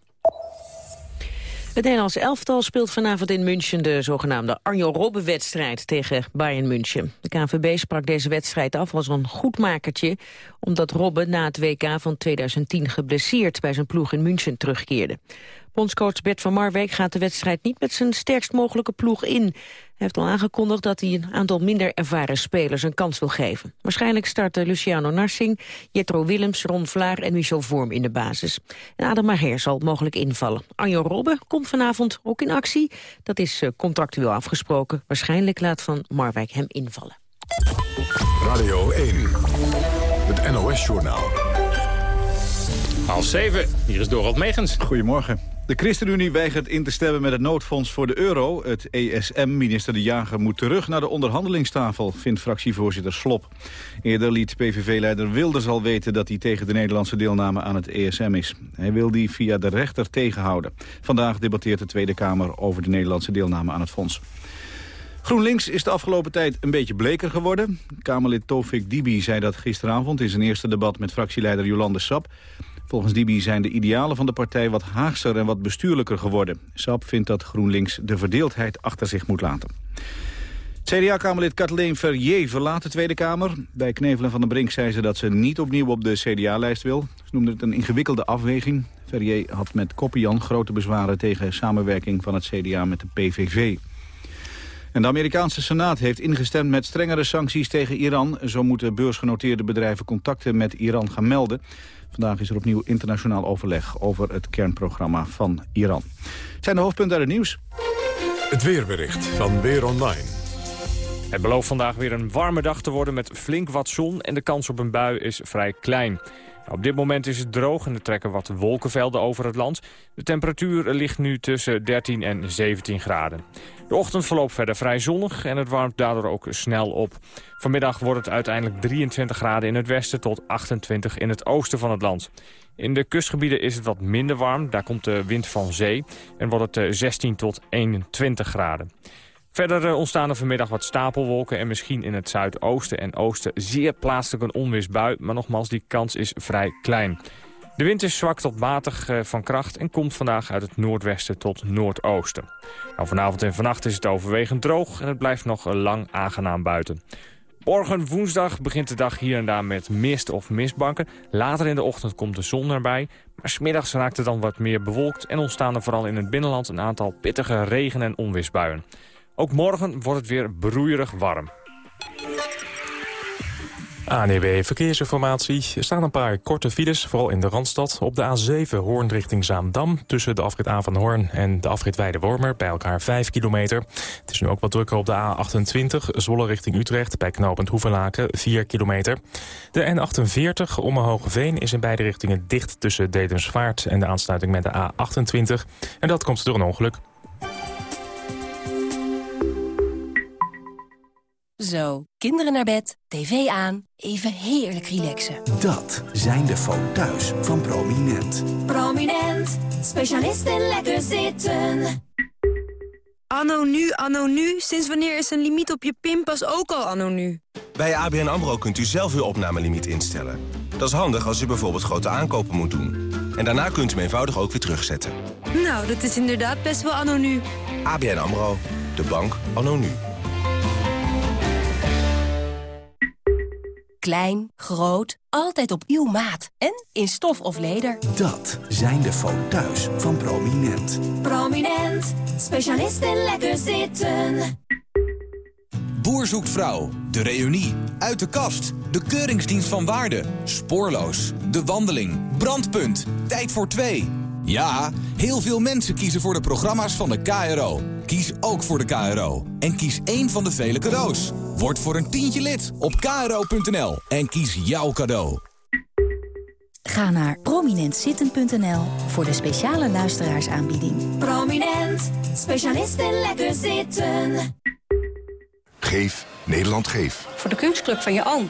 Het Nederlands elftal speelt vanavond in München de zogenaamde Arjo Robben-wedstrijd tegen Bayern München. De KNVB sprak deze wedstrijd af als een goedmakertje, omdat Robben na het WK van 2010 geblesseerd bij zijn ploeg in München terugkeerde. Bondscoach Bert van Marwijk gaat de wedstrijd niet met zijn sterkst mogelijke ploeg in. Hij heeft al aangekondigd dat hij een aantal minder ervaren spelers een kans wil geven. Waarschijnlijk starten Luciano Narsing, Jetro Willems, Ron Vlaar en Michel Vorm in de basis. En Adam Maher zal mogelijk invallen. Anjo Robbe komt vanavond ook in actie. Dat is eh, contractueel afgesproken. Waarschijnlijk laat Van Marwijk hem invallen. Radio 1, het NOS-journaal. Half zeven, hier is Dorald Megens. Goedemorgen. De ChristenUnie weigert in te stemmen met het noodfonds voor de euro. Het ESM, minister De Jager, moet terug naar de onderhandelingstafel, vindt fractievoorzitter Slop. Eerder liet PVV-leider Wilders al weten dat hij tegen de Nederlandse deelname aan het ESM is. Hij wil die via de rechter tegenhouden. Vandaag debatteert de Tweede Kamer over de Nederlandse deelname aan het fonds. GroenLinks is de afgelopen tijd een beetje bleker geworden. Kamerlid Tofik Dibi zei dat gisteravond in zijn eerste debat met fractieleider Jolande Sap. Volgens Dibi zijn de idealen van de partij wat haagser en wat bestuurlijker geworden. Sap vindt dat GroenLinks de verdeeldheid achter zich moet laten. CDA-kamerlid Kathleen Verrier verlaat de Tweede Kamer. Bij Knevelen van den Brink zei ze dat ze niet opnieuw op de CDA-lijst wil. Ze noemde het een ingewikkelde afweging. Verrier had met Koppian grote bezwaren tegen samenwerking van het CDA met de PVV. En de Amerikaanse Senaat heeft ingestemd met strengere sancties tegen Iran. Zo moeten beursgenoteerde bedrijven contacten met Iran gaan melden. Vandaag is er opnieuw internationaal overleg over het kernprogramma van Iran. Het zijn de hoofdpunten uit het nieuws. Het weerbericht van Weer Online. Het belooft vandaag weer een warme dag te worden met flink wat zon... en de kans op een bui is vrij klein. Op dit moment is het droog en er trekken wat wolkenvelden over het land. De temperatuur ligt nu tussen 13 en 17 graden. De ochtend verloopt verder vrij zonnig en het warmt daardoor ook snel op. Vanmiddag wordt het uiteindelijk 23 graden in het westen tot 28 in het oosten van het land. In de kustgebieden is het wat minder warm, daar komt de wind van zee en wordt het 16 tot 21 graden. Verder eh, ontstaan er vanmiddag wat stapelwolken en misschien in het zuidoosten en oosten zeer plaatselijk een onweersbui, maar nogmaals, die kans is vrij klein. De wind is zwak tot matig eh, van kracht en komt vandaag uit het noordwesten tot noordoosten. Nou, vanavond en vannacht is het overwegend droog en het blijft nog lang aangenaam buiten. Morgen woensdag begint de dag hier en daar met mist of mistbanken. Later in de ochtend komt de zon erbij. Maar smiddags raakt het dan wat meer bewolkt... en ontstaan er vooral in het binnenland een aantal pittige regen- en onweersbuien. Ook morgen wordt het weer broeierig warm. ANEW Verkeersinformatie. Er staan een paar korte files, vooral in de Randstad. Op de A7 Hoorn richting Zaandam. Tussen de afrit A van Hoorn en de afrit Weide-Wormer. Bij elkaar 5 kilometer. Het is nu ook wat drukker op de A28 Zwolle richting Utrecht. Bij knooppunt Hoevenlaken 4 kilometer. De N48 Ommen-Hogeveen is in beide richtingen dicht... tussen Dedemsvaart en de aansluiting met de A28. En dat komt door een ongeluk. Zo, kinderen naar bed, tv aan, even heerlijk relaxen. Dat zijn de foto's van Prominent. Prominent, specialist in lekker zitten. Anno nu, anno nu. Sinds wanneer is een limiet op je pinpas ook al anno nu? Bij ABN AMRO kunt u zelf uw opnamelimiet instellen. Dat is handig als u bijvoorbeeld grote aankopen moet doen. En daarna kunt u hem eenvoudig ook weer terugzetten. Nou, dat is inderdaad best wel anno nu. ABN AMRO, de bank anno nu. Klein, groot, altijd op uw maat. En in stof of leder. Dat zijn de foto's van Prominent. Prominent, specialist in lekker zitten. Boer zoekt vrouw, de reunie, uit de kast, de keuringsdienst van waarde, spoorloos, de wandeling, brandpunt, tijd voor twee. Ja, heel veel mensen kiezen voor de programma's van de KRO. Kies ook voor de KRO. En kies één van de vele cadeaus. Word voor een tientje lid op kro.nl en kies jouw cadeau. Ga naar prominentzitten.nl voor de speciale luisteraarsaanbieding. Prominent, specialist in lekker zitten. Geef Nederland Geef. Voor de kunstclub van je oom.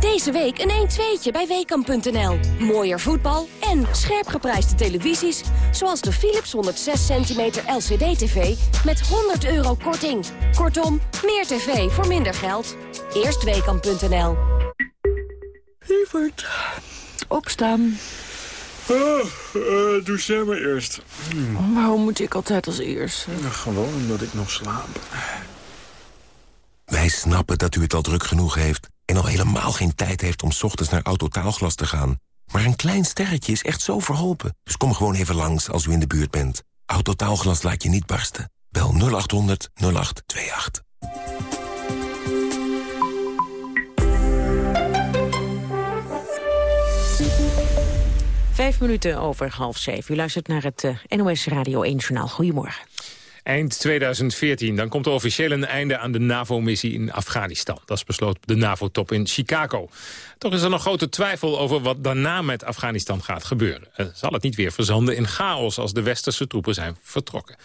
Deze week een 1-2'tje bij Weekamp.nl. Mooier voetbal en scherp geprijsde televisies... zoals de Philips 106 cm LCD-TV met 100 euro korting. Kortom, meer tv voor minder geld. Eerst Weekamp.nl. Lieverd, opstaan. Uh, uh, doe jij maar eerst. Hmm. Waarom moet ik altijd als eerst? Nou, gewoon omdat ik nog slaap. Wij snappen dat u het al druk genoeg heeft... en al helemaal geen tijd heeft om ochtends naar Autotaalglas te gaan. Maar een klein sterretje is echt zo verholpen. Dus kom gewoon even langs als u in de buurt bent. Autotaalglas laat je niet barsten. Bel 0800 0828. Vijf minuten over half zeven. U luistert naar het uh, NOS Radio 1 Journaal. Goedemorgen. Eind 2014, dan komt er officieel een einde aan de NAVO-missie in Afghanistan. Dat is besloten de NAVO-top in Chicago. Toch is er nog grote twijfel over wat daarna met Afghanistan gaat gebeuren. zal het niet weer verzanden in chaos als de westerse troepen zijn vertrokken?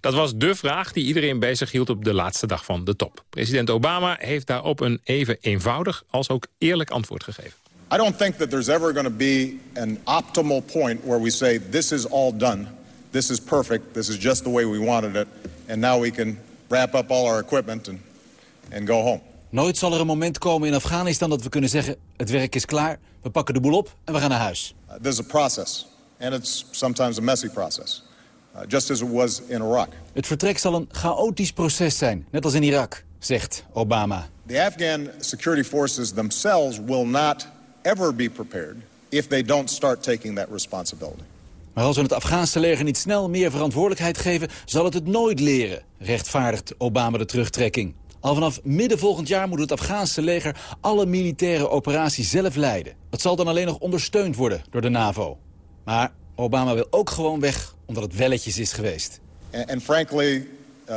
Dat was de vraag die iedereen bezig hield op de laatste dag van de top. President Obama heeft daarop een even eenvoudig als ook eerlijk antwoord gegeven. I don't think that there's ever going to be an optimal point where we say this is all done this is perfect, this is just the way we wanted it, and now we can wrap up all our equipment and, and go home. Nooit zal er een moment komen in Afghanistan dat we kunnen zeggen... het werk is klaar, we pakken de boel op en we gaan naar huis. Uh, this is a process, and it's sometimes a messy process. Uh, just as it was in Iraq. Het vertrek zal een chaotisch proces zijn, net als in Irak, zegt Obama. The Afghan security forces themselves will not ever be prepared... if they don't start taking that responsibility. Maar als we het Afghaanse leger niet snel meer verantwoordelijkheid geven... zal het het nooit leren, rechtvaardigt Obama de terugtrekking. Al vanaf midden volgend jaar moet het Afghaanse leger alle militaire operaties zelf leiden. Dat zal dan alleen nog ondersteund worden door de NAVO. Maar Obama wil ook gewoon weg omdat het welletjes is geweest. And, frankly, uh,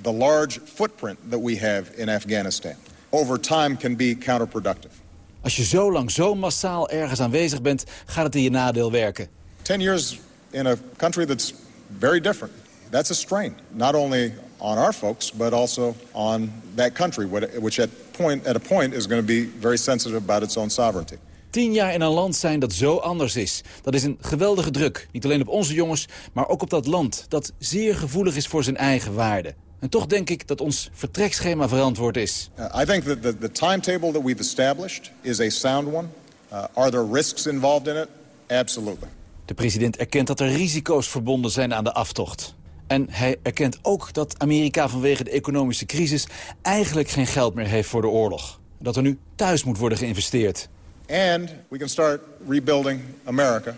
the large footprint that we have in Afghanistan over time can be counterproductive. Als je zo lang zo massaal ergens aanwezig bent, gaat het in je nadeel werken. 10 years in a country that's very different. That's a strain, not only on our folks, but also on that country, which at, point, at a point is going to be very sensitive about its own sovereignty. Tien jaar in een land zijn dat zo anders is. Dat is een geweldige druk. Niet alleen op onze jongens, maar ook op dat land... dat zeer gevoelig is voor zijn eigen waarde. En toch denk ik dat ons vertrekschema verantwoord is. Uh, I think that the, the timetable that we've established is a sound one. Uh, are there risks involved in it? Absolutely. De president erkent dat er risico's verbonden zijn aan de aftocht. En hij erkent ook dat Amerika vanwege de economische crisis... eigenlijk geen geld meer heeft voor de oorlog. Dat er nu thuis moet worden geïnvesteerd. And we can start rebuilding America...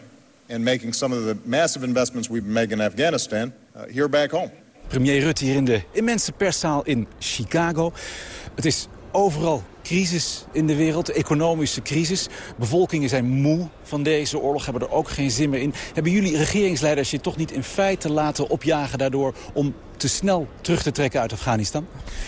and making some of the massive investments we've been making in Afghanistan... Uh, here back home. Premier Rutte hier in de immense perszaal in Chicago. Het is overal crisis in de wereld, de economische crisis. Bevolkingen zijn moe van deze oorlog, hebben er ook geen zin meer in. Hebben jullie regeringsleiders je toch niet in feite laten opjagen daardoor... om te snel terug te trekken uit Afghanistan?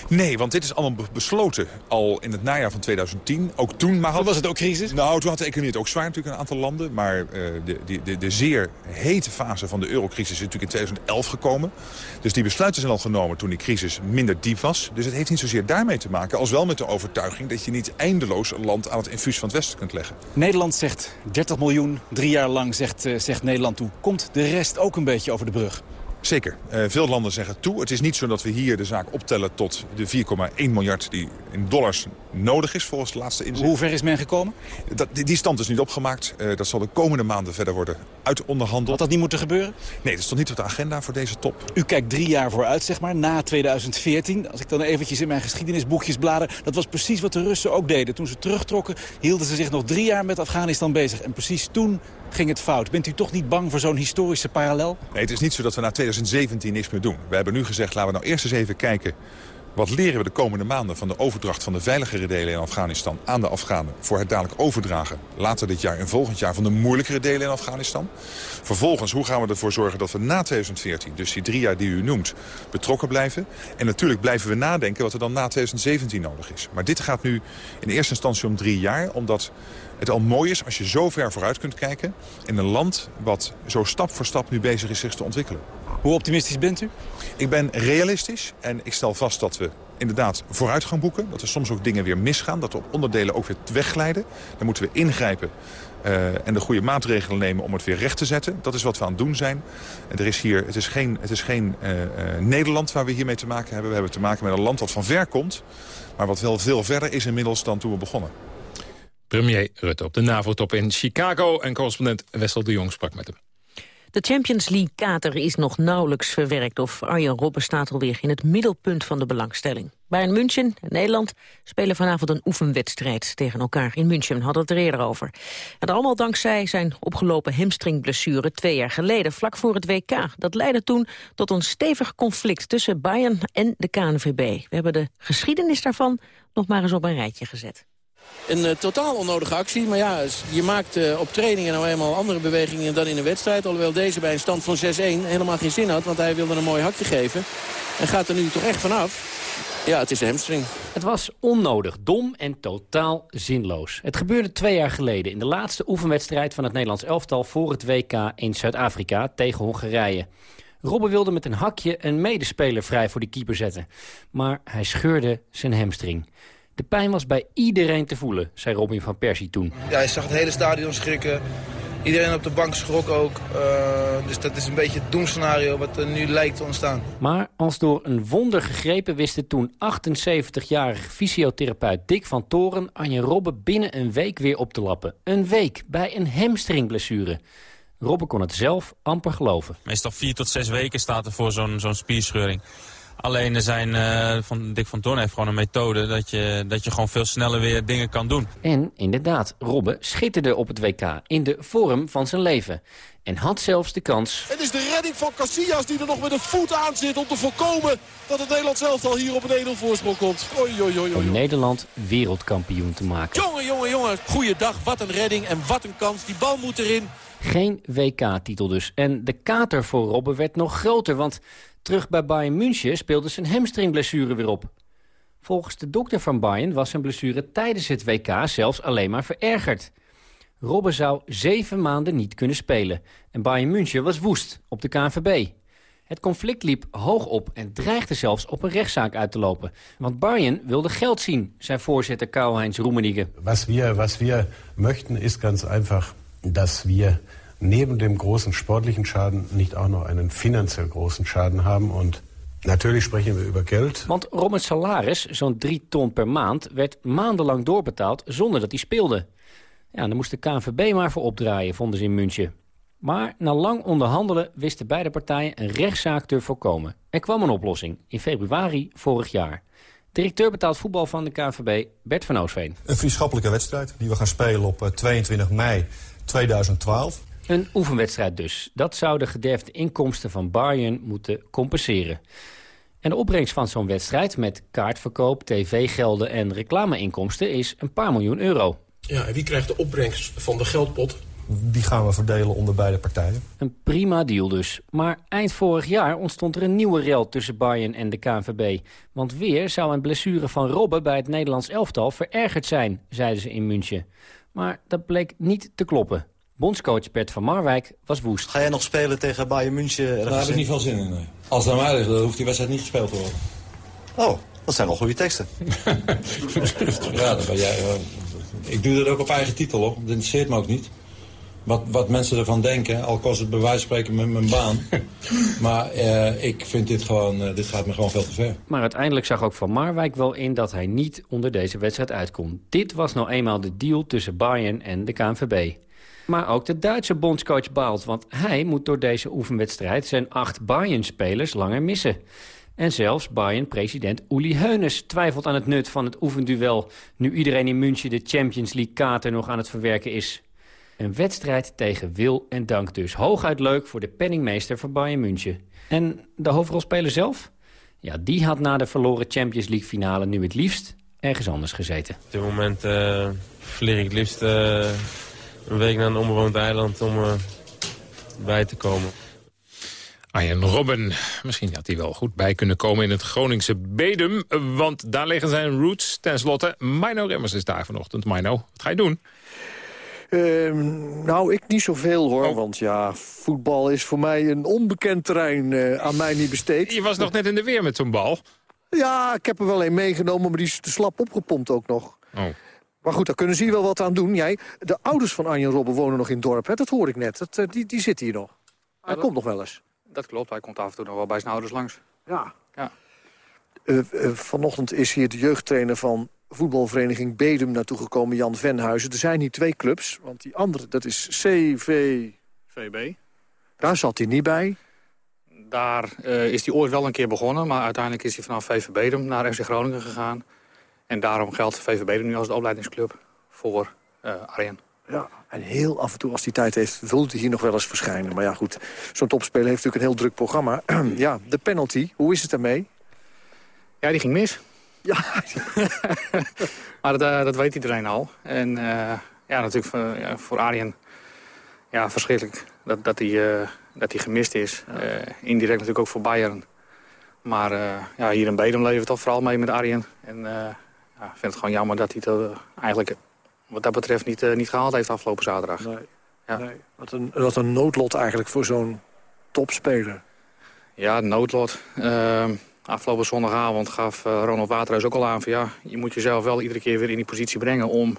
Nee, want dit is allemaal besloten al in het najaar van 2010. Ook toen maar had... was het ook crisis? Nou, toen had de economie het ook zwaar natuurlijk in een aantal landen. Maar uh, de, de, de, zeer hete fase van de eurocrisis is natuurlijk in 2011 gekomen. Dus die besluiten zijn al genomen toen die crisis minder diep was. Dus het heeft niet zozeer daarmee te maken als wel met de overtuiging... dat je niet eindeloos een land aan het infuus van het Westen kunt leggen. Nederland zegt 30 miljoen, drie jaar lang zegt, uh, zegt Nederland toe. Komt de rest ook een beetje over de brug? Zeker. Uh, veel landen zeggen toe. Het is niet zo dat we hier de zaak optellen tot de 4,1 miljard die in dollars nodig is volgens de laatste inzicht. Hoe ver is men gekomen? Dat, die, die stand is niet opgemaakt. Uh, dat zal de komende maanden verder worden uitonderhandeld. Had dat niet moeten gebeuren? Nee, dat is toch niet op de agenda voor deze top. U kijkt drie jaar vooruit, zeg maar, na 2014. Als ik dan eventjes in mijn geschiedenisboekjes blader... dat was precies wat de Russen ook deden. Toen ze terugtrokken, hielden ze zich nog drie jaar met Afghanistan bezig. En precies toen ging het fout. Bent u toch niet bang voor zo'n historische parallel? Nee, het is niet zo dat we na 2017 niks meer doen. We hebben nu gezegd, laten we nou eerst eens even kijken... Wat leren we de komende maanden van de overdracht van de veiligere delen in Afghanistan aan de Afghanen voor het dadelijk overdragen later dit jaar en volgend jaar van de moeilijkere delen in Afghanistan? Vervolgens, hoe gaan we ervoor zorgen dat we na 2014, dus die drie jaar die u noemt, betrokken blijven? En natuurlijk blijven we nadenken wat er dan na 2017 nodig is. Maar dit gaat nu in eerste instantie om drie jaar, omdat het al mooi is als je zo ver vooruit kunt kijken... in een land wat zo stap voor stap nu bezig is zich te ontwikkelen. Hoe optimistisch bent u? Ik ben realistisch en ik stel vast dat we inderdaad vooruitgang boeken. Dat er soms ook dingen weer misgaan, dat we op onderdelen ook weer wegglijden. Dan moeten we ingrijpen uh, en de goede maatregelen nemen om het weer recht te zetten. Dat is wat we aan het doen zijn. En er is hier, het is geen, het is geen uh, uh, Nederland waar we hiermee te maken hebben. We hebben te maken met een land dat van ver komt... maar wat wel veel verder is inmiddels dan toen we begonnen. Premier Rutte op de NAVO-top in Chicago. En correspondent Wessel de Jong sprak met hem. De Champions League-kater is nog nauwelijks verwerkt... of Arjen Robben staat alweer in het middelpunt van de belangstelling. Bayern München en Nederland spelen vanavond een oefenwedstrijd tegen elkaar. In München hadden het er eerder over. En allemaal dankzij zijn opgelopen hamstringblessure twee jaar geleden... vlak voor het WK. Dat leidde toen tot een stevig conflict tussen Bayern en de KNVB. We hebben de geschiedenis daarvan nog maar eens op een rijtje gezet. Een uh, totaal onnodige actie. Maar ja, je maakt uh, op trainingen nou eenmaal andere bewegingen dan in een wedstrijd. Alhoewel deze bij een stand van 6-1 helemaal geen zin had. Want hij wilde een mooi hakje geven. En gaat er nu toch echt vanaf. Ja, het is een hamstring. Het was onnodig, dom en totaal zinloos. Het gebeurde twee jaar geleden in de laatste oefenwedstrijd van het Nederlands elftal voor het WK in Zuid-Afrika tegen Hongarije. Robben wilde met een hakje een medespeler vrij voor de keeper zetten. Maar hij scheurde zijn hamstring. De pijn was bij iedereen te voelen, zei Robin van Persie toen. Ja, je zag het hele stadion schrikken. Iedereen op de bank schrok ook. Uh, dus dat is een beetje het doemscenario wat er nu lijkt te ontstaan. Maar als door een wonder gegrepen wist de toen 78-jarige fysiotherapeut Dick van Toren... Anje Robben binnen een week weer op te lappen. Een week bij een hamstringblessure. Robben kon het zelf amper geloven. Meestal vier tot zes weken staat er voor zo'n zo'n spierscheuring. Alleen er zijn, uh, van Dick van Toorn heeft gewoon een methode dat je, dat je gewoon veel sneller weer dingen kan doen. En inderdaad, Robben schitterde op het WK in de vorm van zijn leven. En had zelfs de kans... Het is de redding van Casillas die er nog met een voet aan zit... om te voorkomen dat het Nederlands elftal hier op een 1-0 voorsprong komt. Oei, oei, oei, Om Nederland wereldkampioen te maken. Jongen, jongen, jongen. Goeiedag, wat een redding en wat een kans. Die bal moet erin. Geen WK-titel dus. En de kater voor Robben werd nog groter, want terug bij Bayern München speelde zijn hamstringblessure weer op. Volgens de dokter van Bayern was zijn blessure tijdens het WK zelfs alleen maar verergerd. Robben zou zeven maanden niet kunnen spelen. En Bayern München was woest op de KNVB. Het conflict liep hoog op en dreigde zelfs op een rechtszaak uit te lopen. Want Bayern wilde geld zien, zei voorzitter Karl-Heinz Rummenigge. Was wir, was wir möchten is ganz einfach, dass wir neben dem großen sportlichen Schaden nicht auch noch einen finanziell großen Schaden haben. Und natürlich sprechen wir über Geld. Want Robbins salaris, zo'n drie ton per maand, werd maandenlang doorbetaald zonder dat hij speelde. Ja, dan moest de KNVB maar voor opdraaien, vonden ze in München. Maar na lang onderhandelen wisten beide partijen een rechtszaak te voorkomen. Er kwam een oplossing in februari vorig jaar. Directeur betaald voetbal van de KNVB, Bert van Oosveen. Een vriendschappelijke wedstrijd die we gaan spelen op 22 mei 2012. Een oefenwedstrijd dus. Dat zou de gederfde inkomsten van Bayern moeten compenseren. En de opbrengst van zo'n wedstrijd met kaartverkoop, tv-gelden en reclameinkomsten is een paar miljoen euro. Ja, en wie krijgt de opbrengst van de geldpot? Die gaan we verdelen onder beide partijen. Een prima deal dus. Maar eind vorig jaar ontstond er een nieuwe rel tussen Bayern en de KNVB. Want weer zou een blessure van Robben bij het Nederlands elftal verergerd zijn, zeiden ze in München. Maar dat bleek niet te kloppen. Bondscoach Bert van Marwijk was woest. Ga jij nog spelen tegen Bayern München? Daar heb ik niet veel zin in. Nee. Als aan mij ligt, dan hoeft die wedstrijd niet gespeeld te worden. Oh, dat zijn wel goede teksten. ja, dat ben jij. Uh, ik doe dat ook op eigen titel, hoor. Dat interesseert me ook niet. Wat, wat mensen ervan denken, al kost het bij wijze van spreken met mijn baan. maar uh, ik vind dit gewoon, uh, dit gaat me gewoon veel te ver. Maar uiteindelijk zag ook Van Marwijk wel in dat hij niet onder deze wedstrijd uitkomt. Dit was nou eenmaal de deal tussen Bayern en de KNVB. Maar ook de Duitse bondscoach baalt, want hij moet door deze oefenwedstrijd zijn acht Bayern-spelers langer missen. En zelfs Bayern-president Uli Heunes twijfelt aan het nut van het oefenduel... nu iedereen in München de Champions League-kater nog aan het verwerken is. Een wedstrijd tegen wil en dank dus. Hooguit leuk voor de penningmeester van Bayern München. En de hoofdrolspeler zelf? Ja, die had na de verloren Champions League-finale nu het liefst ergens anders gezeten. Op dit moment uh, ik het liefst... Uh een week naar een onbewoond eiland om uh, bij te komen. Arjen Robben, misschien had hij wel goed bij kunnen komen in het Groningse Bedum. Want daar liggen zijn roots. Ten slotte, Mino Remmers is daar vanochtend. Mino, wat ga je doen? Uh, nou, ik niet zoveel hoor, oh. want ja, voetbal is voor mij een onbekend terrein uh, aan mij niet besteed. Je was nog net in de weer met zo'n bal. Ja, ik heb er wel een meegenomen, maar die is te slap opgepompt ook nog. Oh. Maar goed, daar kunnen ze hier wel wat aan doen. Jij, de ouders van Arjen Robben wonen nog in het dorp, hè? dat hoorde ik net. Dat, uh, die, die zitten hier nog. Hij komt nog wel eens. Dat klopt, hij komt af en toe nog wel bij zijn ouders langs. Ja. ja. Uh, uh, vanochtend is hier de jeugdtrainer van voetbalvereniging Bedum naartoe gekomen, Jan Venhuizen. Er zijn hier twee clubs, want die andere, dat is CV... VB. Daar zat hij niet bij. Daar is hij ooit wel een keer begonnen, maar uiteindelijk is hij vanaf VV Bedum naar FC Groningen gegaan. En daarom geldt VVB nu als de opleidingsclub voor uh, Arjen. Ja, en heel af en toe als hij tijd heeft, wilde hij hier nog wel eens verschijnen. Maar ja, goed, zo'n topspeler heeft natuurlijk een heel druk programma. ja, de penalty, hoe is het ermee? Ja, die ging mis. Ja. maar dat, eh, dat weet iedereen al. En eh, ja, natuurlijk voor, ja, voor Arjen ja, verschrikkelijk dat, dat, hij, eh, dat hij gemist is. Eh, indirect natuurlijk ook voor Bayern. Maar eh, ja, hier in Bedem we toch vooral mee met Arjen. En ja, ik vind het gewoon jammer dat hij het eigenlijk wat dat betreft niet, niet gehaald heeft afgelopen zaterdag. Nee. Ja. nee. Wat, een, wat een noodlot eigenlijk voor zo'n topspeler. Ja, noodlot. Ehm, afgelopen zondagavond gaf Ronald Waterhuis ook al aan... van ja, je moet jezelf wel iedere keer weer in die positie brengen... om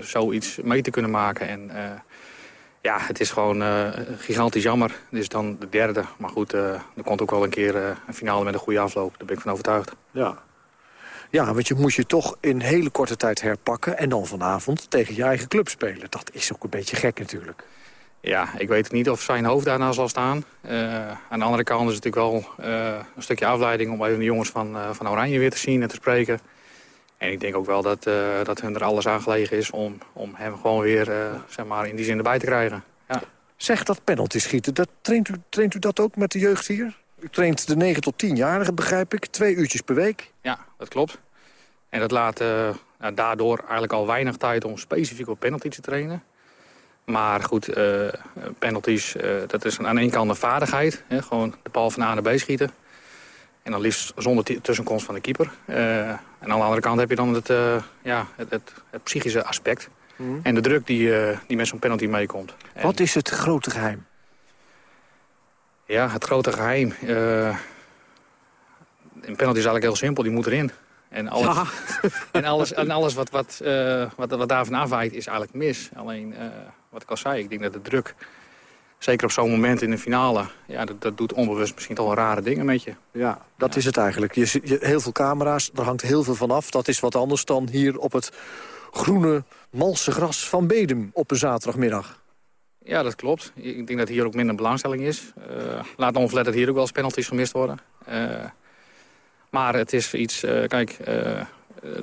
zoiets mee te kunnen maken. En ja, het is gewoon gigantisch jammer. Het is dan de derde. Maar goed, er komt ook wel een keer een finale met een goede afloop. Daar ben ik van overtuigd. Ja. Ja, want je moet je toch in hele korte tijd herpakken... en dan vanavond tegen je eigen club spelen. Dat is ook een beetje gek natuurlijk. Ja, ik weet niet of zijn hoofd daarna zal staan. aan de andere kant is het natuurlijk wel een stukje afleiding... om even de jongens van, van Oranje weer te zien en te spreken. En ik denk ook wel dat, dat hun er alles aan gelegen is om, om hem gewoon weer zeg maar in die zin erbij te krijgen. Ja. Zeg dat penalty schieten, dat, traint, u, traint u dat ook met de jeugd hier? U traint de 9 tot 10-jarigen, begrijp ik, twee uurtjes per week? Ja, dat klopt. En dat laat uh, nou, daardoor eigenlijk al weinig tijd om specifiek op penalty te trainen. Maar goed, penalties, dat is aan de ene kant een vaardigheid. Hè, gewoon de bal van A naar B schieten. En dan liefst zonder tussenkomst van de keeper. Uh, en aan de andere kant heb je dan het, uh, ja, het, het, het, psychische aspect. Mm. En de druk die, uh, die met zo'n penalty meekomt. Wat is het grote geheim? Ja, het grote geheim. een penalty is eigenlijk heel simpel, die moet erin. En alles, ja. en alles, en alles wat, wat, wat, wat daarvan afwijkt is eigenlijk mis. Alleen, wat ik al zei, ik denk dat de druk zeker op zo'n moment in de finale... Ja, dat, dat, doet onbewust misschien toch wel rare dingen met je. Ja, dat is het eigenlijk. Je, je, heel veel camera's, er hangt heel veel van af. Dat is wat anders dan hier op het groene, malse gras van Bedem op een zaterdagmiddag. Ja, dat klopt. Ik denk dat hier ook minder belangstelling is. Uh, laat onverlet hier ook wel eens penalties gemist worden. Uh, maar het is iets... Uh, kijk,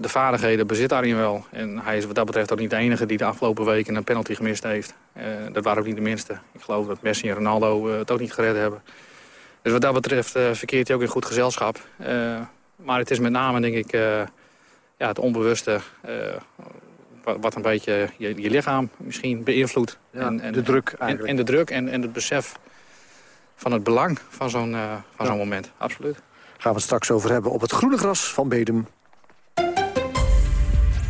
de vaardigheden bezit Arjen wel. En hij is wat dat betreft ook niet de enige die de afgelopen weken een penalty gemist heeft. Dat waren ook niet de minste. Ik geloof dat Messi en Ronaldo het ook niet gered hebben. Dus wat dat betreft verkeert hij ook in goed gezelschap. maar het is met name, denk ik, ja, het onbewuste... Wat, een beetje je, je, lichaam misschien beïnvloedt. Ja, en, en, de druk eigenlijk. En, en, de druk en, en het besef van het belang van zo'n van zo'n moment. Absoluut. Gaan we het straks over hebben op het groene gras van Bedem.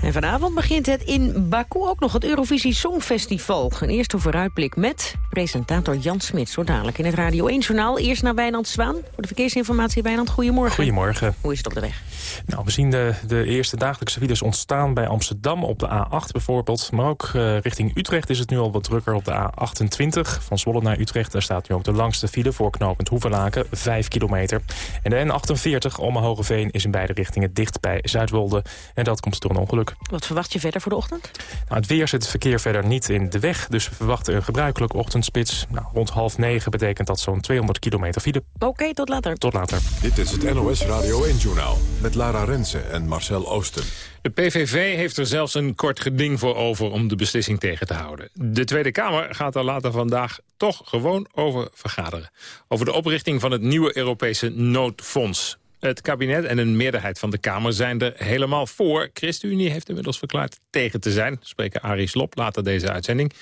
En vanavond begint het in Baku ook nog het Eurovisie Songfestival. Een eerste vooruitblik met presentator Jan Smit. Zo dadelijk in het Radio 1-journaal. Eerst naar Wijnand Zwaan voor de verkeersinformatie. Wijnand, goedemorgen. Goedemorgen. Hoe is het op de weg? Nou, we zien de, de eerste dagelijkse files ontstaan bij Amsterdam op de A8 bijvoorbeeld. Maar ook uh, richting Utrecht is het nu al wat drukker op de A28. Van Zwolle naar Utrecht, daar staat nu ook de langste file voor knooppunt Hoevelaken, 5 kilometer. En de N48 om Hogeveen is in beide richtingen dicht bij Zuidwolde. En dat komt door een ongeluk. Wat verwacht je verder voor de ochtend? Nou, het weer zet het verkeer verder niet in de weg. Dus we verwachten een gebruikelijke ochtendspits. Nou, rond half negen betekent dat zo'n 200 kilometer file. Oké, tot later. Tot later. Dit is het NOS Radio 1-journaal met Lara Rensen en Marcel Oosten. De PVV heeft er zelfs een kort geding voor over om de beslissing tegen te houden. De Tweede Kamer gaat er later vandaag toch gewoon over vergaderen. Over de oprichting van het nieuwe Europese noodfonds. Het kabinet en een meerderheid van de Kamer zijn er helemaal voor. ChristenUnie heeft inmiddels verklaard tegen te zijn. Spreken Arie Slop later deze uitzending.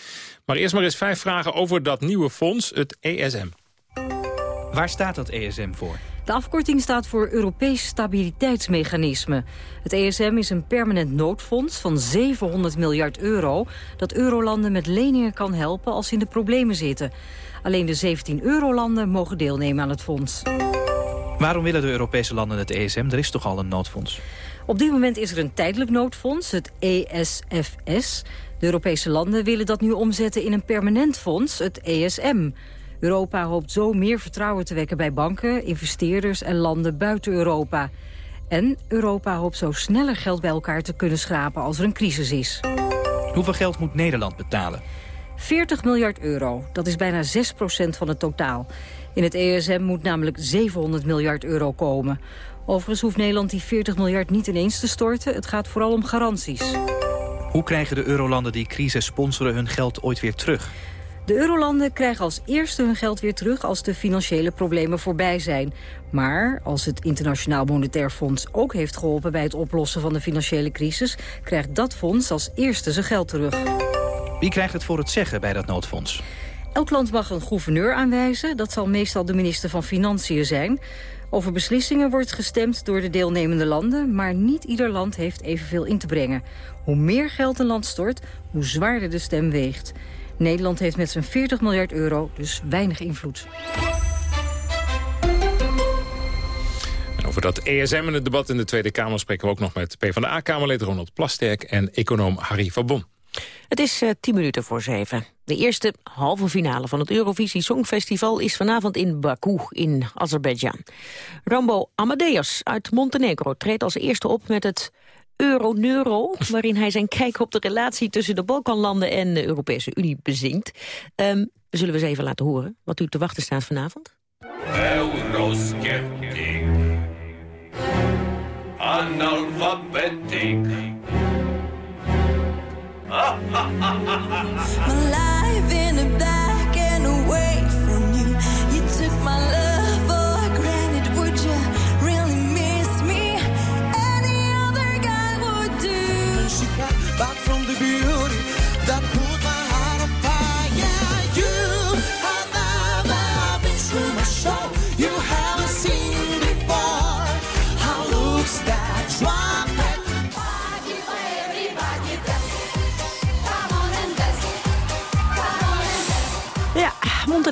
Maar eerst maar eens vijf vragen over dat nieuwe fonds, het ESM. Waar staat dat ESM voor? De afkorting staat voor Europees Stabiliteitsmechanisme. Het ESM is een permanent noodfonds van 700 miljard euro... dat eurolanden met leningen kan helpen als ze in de problemen zitten. Alleen de 17 eurolanden mogen deelnemen aan het fonds. Waarom willen de Europese landen het ESM? Er is toch al een noodfonds? Op dit moment is er een tijdelijk noodfonds, het ESFS. De Europese landen willen dat nu omzetten in een permanent fonds, het ESM. Europa hoopt zo meer vertrouwen te wekken bij banken, investeerders en landen buiten Europa. En Europa hoopt zo sneller geld bij elkaar te kunnen schrapen als er een crisis is. Hoeveel geld moet Nederland betalen? 40 miljard euro. Dat is bijna 6% van het totaal. In het ESM moet namelijk 700 miljard euro komen. Overigens hoeft Nederland die 40 miljard niet ineens te storten. Het gaat vooral om garanties. Hoe krijgen de eurolanden die crisis sponsoren hun geld ooit weer terug? De eurolanden krijgen als eerste hun geld weer terug als de financiële problemen voorbij zijn. Maar als het Internationaal Monetair Fonds ook heeft geholpen bij het oplossen van de financiële crisis, krijgt dat fonds als eerste zijn geld terug. Wie krijgt het voor het zeggen bij dat noodfonds? Elk land mag een gouverneur aanwijzen. Dat zal meestal de minister van Financiën zijn. Over beslissingen wordt gestemd door de deelnemende landen... maar niet ieder land heeft evenveel in te brengen. Hoe meer geld een land stort, hoe zwaarder de stem weegt. Nederland heeft met zijn 40 miljard euro dus weinig invloed. over dat ESM en het debat in de Tweede Kamer... spreken we ook nog met PvdA-kamerlid Ronald Plasterk... en econoom Harry van Bon. Het is uh, tien minuten voor zeven. De eerste halve finale van het Eurovisie Songfestival is vanavond in Baku in Azerbeidzjan. Rambo Amadeus uit Montenegro treedt als eerste op met het Euro-Neuro, waarin hij zijn kijk op de relatie tussen de Balkanlanden en de Europese Unie bezinkt. Um, zullen we eens even laten horen wat u te wachten staat vanavond? Eurosceptic. Analphabetic. my life in a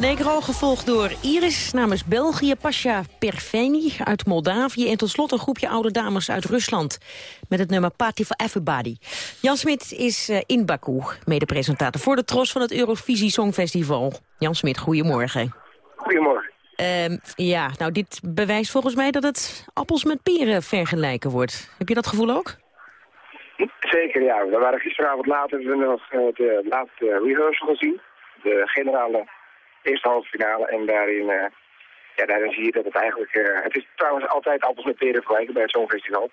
Montenegro, gevolgd door Iris namens België, Pasha Perfeni uit Moldavië... en tot slot een groepje oude dames uit Rusland met het nummer Party for Everybody. Jan Smit is uh, in Baku, mede-presentator voor de Tros van het Eurovisie Songfestival. Jan Smit, goedemorgen. Goedemorgen. Uh, ja, nou dit bewijst volgens mij dat het appels met peren vergelijken wordt. Heb je dat gevoel ook? Zeker, ja. We waren gisteravond laat hebben we nog uh, de laatste rehearsal gezien. De generale eerste halve finale. En daarin, uh, ja, daarin zie je dat het eigenlijk... Uh, het is trouwens altijd appels met peren vergelijken bij zo'n festival.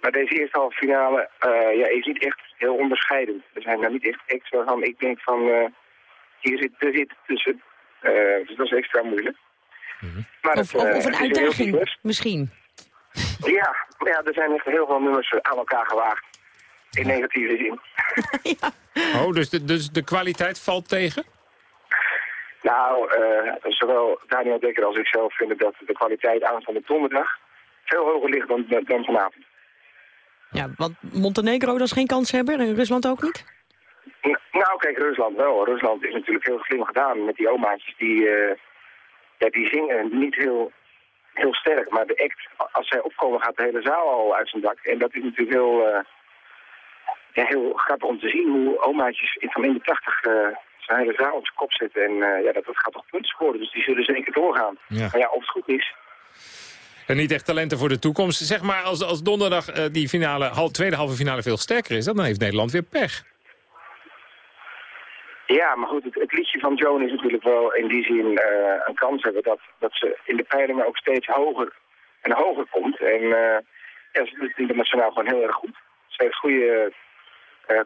Maar deze eerste halve finale uh, ja, is niet echt heel onderscheidend. Er zijn daar niet echt acts waarvan ik denk van... hier zit, er zit tussen. dus dat is extra moeilijk. Mm -hmm. maar of, het, of, een uitdaging misschien. Ja, ja, er zijn echt heel veel nummers aan elkaar gewaagd. In negatieve zin. ja. Oh, dus de, dus de kwaliteit valt tegen? Nou, uh, zowel Daniel Dekker als ik zelf vinden dat de kwaliteit aanstaande donderdag veel hoger ligt dan, dan vanavond. Ja, want Montenegro dat is geen kanshebber en Rusland ook niet? nou, kijk, Rusland wel. Rusland is natuurlijk heel slim gedaan met die omaatjes. Die, uh, ja, die zingen niet heel, heel sterk, maar de act, als zij opkomen gaat de hele zaal al uit zijn dak. En dat is natuurlijk heel, uh, ja, heel grappig om te zien hoe omaatjes van in de tachtig zijn hele zaal op zijn kop zetten. En uh, ja, dat, dat gaat toch punten scoren, dus die zullen zeker doorgaan. Ja. Maar ja, of het goed is... En niet echt talenten voor de toekomst. Zeg maar, als, als donderdag uh, die finale, hal, tweede halve finale veel sterker is... dan heeft Nederland weer pech. Ja, maar goed, het, het liedje van Joan is natuurlijk wel in die zin uh, een kans hebben... Dat, dat ze in de peilingen ook steeds hoger en hoger komt. En ja, ze doet het internationaal gewoon heel erg goed. Ze heeft goede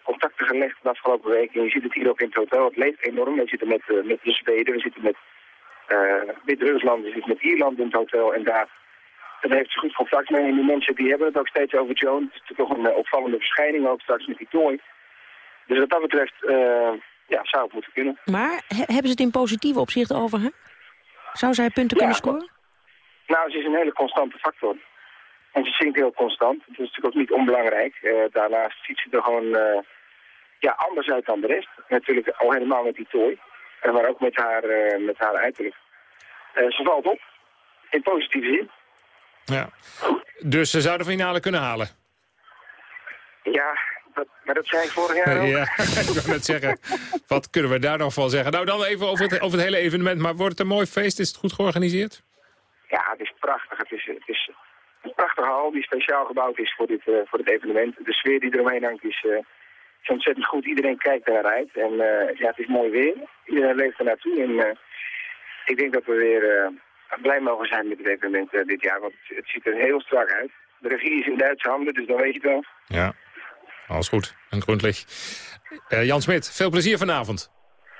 contacten gelegd de afgelopen week. En je ziet het hier ook in het hotel. Het leeft enorm. We zitten met, uh, met de Zweden, we zitten met uh, Wit-Rusland, we zitten met Ierland in het hotel. En daar, daar heeft ze goed contact mee. En die mensen die hebben het ook steeds over Joan. Het is toch een opvallende verschijning ook straks met die tooi. Dus wat dat betreft, ja, zou het moeten kunnen. Maar hebben ze het in positieve opzicht over hè? Zou zij punten ja, kunnen scoren? Nou, ze is een hele constante factor. En ze zingt heel constant. Dat is natuurlijk ook niet onbelangrijk. Uh, daarnaast ziet ze er gewoon uh, ja, anders uit dan de rest. Natuurlijk al helemaal met die tooi. Maar ook met haar, met haar uiterlijk. ze valt op. In positieve zin. Ja. Dus ze zou de finale kunnen halen? Ja, dat, maar dat zei ik vorig jaar ook. Ja, ik wil net zeggen. Wat kunnen we daar nog van zeggen? Nou, dan even over het, over het hele evenement. Maar wordt het een mooi feest? Is het goed georganiseerd? Ja, het is prachtig. Het is, het is een prachtige hal die speciaal gebouwd is voor dit, uh, voor dit evenement. De sfeer die eromheen hangt is, uh, is ontzettend goed. Iedereen kijkt er naar uit. En uh, ja, het is mooi weer. Iedereen leeft er naartoe. En ik denk dat we weer blij mogen zijn met het evenement dit jaar. Want het, het, ziet er heel strak uit. De regie is in Duitse handen, dus dan weet je het wel. Ja, alles goed. Een grondlig. Jan Smit, veel plezier vanavond.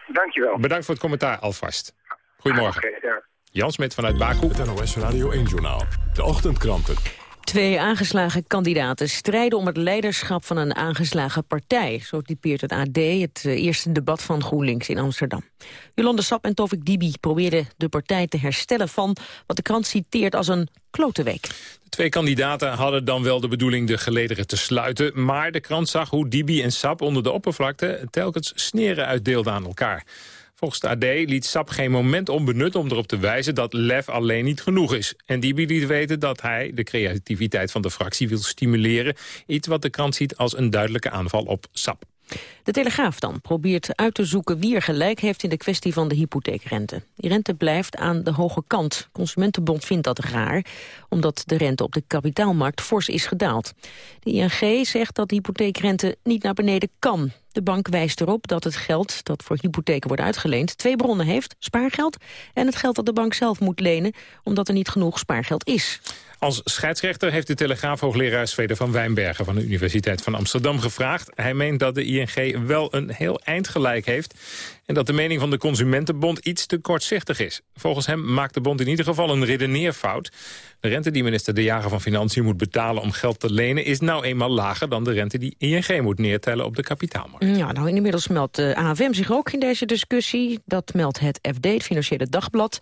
Dankjewel. Bedankt voor het commentaar alvast. Goedemorgen. Ja. Jan Smit vanuit Baku. Het NOS Radio 1-journaal. De ochtendkranten. Twee aangeslagen kandidaten strijden om het leiderschap van een aangeslagen partij. Zo typeert het AD het eh, eerste debat van GroenLinks in Amsterdam. Jolande Sap en Tovik Dibi probeerden de partij te herstellen van... wat de krant citeert als een klotenweek. De twee kandidaten hadden dan wel de bedoeling de gelederen te sluiten... maar de krant zag hoe Dibi en Sap onder de oppervlakte... telkens sneren uitdeelden aan elkaar. Volgens de AD liet Sap geen moment onbenut om erop te wijzen dat lef alleen niet genoeg is. En Dibi liet weten dat hij de creativiteit van de fractie wil stimuleren. Iets wat de krant ziet als een duidelijke aanval op Sap. De Telegraaf dan probeert uit te zoeken wie er gelijk heeft in de kwestie van de hypotheekrente. Die rente blijft aan de hoge kant. Consumentenbond vindt dat raar, omdat de rente op de kapitaalmarkt fors is gedaald. De ING zegt dat de hypotheekrente niet naar beneden kan. De bank wijst erop dat het geld dat voor hypotheken wordt uitgeleend... twee bronnen heeft, spaargeld en het geld dat de bank zelf moet lenen... omdat er niet genoeg spaargeld is. Als scheidsrechter heeft de Telegraaf hoogleraar Zweden van Wijnbergen... van de Universiteit van Amsterdam gevraagd. Hij meent dat de ING wel een heel eind gelijk heeft... en dat de mening van de Consumentenbond iets te kortzichtig is. Volgens hem maakt de bond in ieder geval een redeneerfout. De rente die minister De Jager van Financiën moet betalen om geld te lenen... is nou eenmaal lager dan de rente die ING moet neertellen op de kapitaalmarkt. Ja, nou inmiddels meldt de AFM zich ook in deze discussie. Dat meldt het FD, het Financiële Dagblad.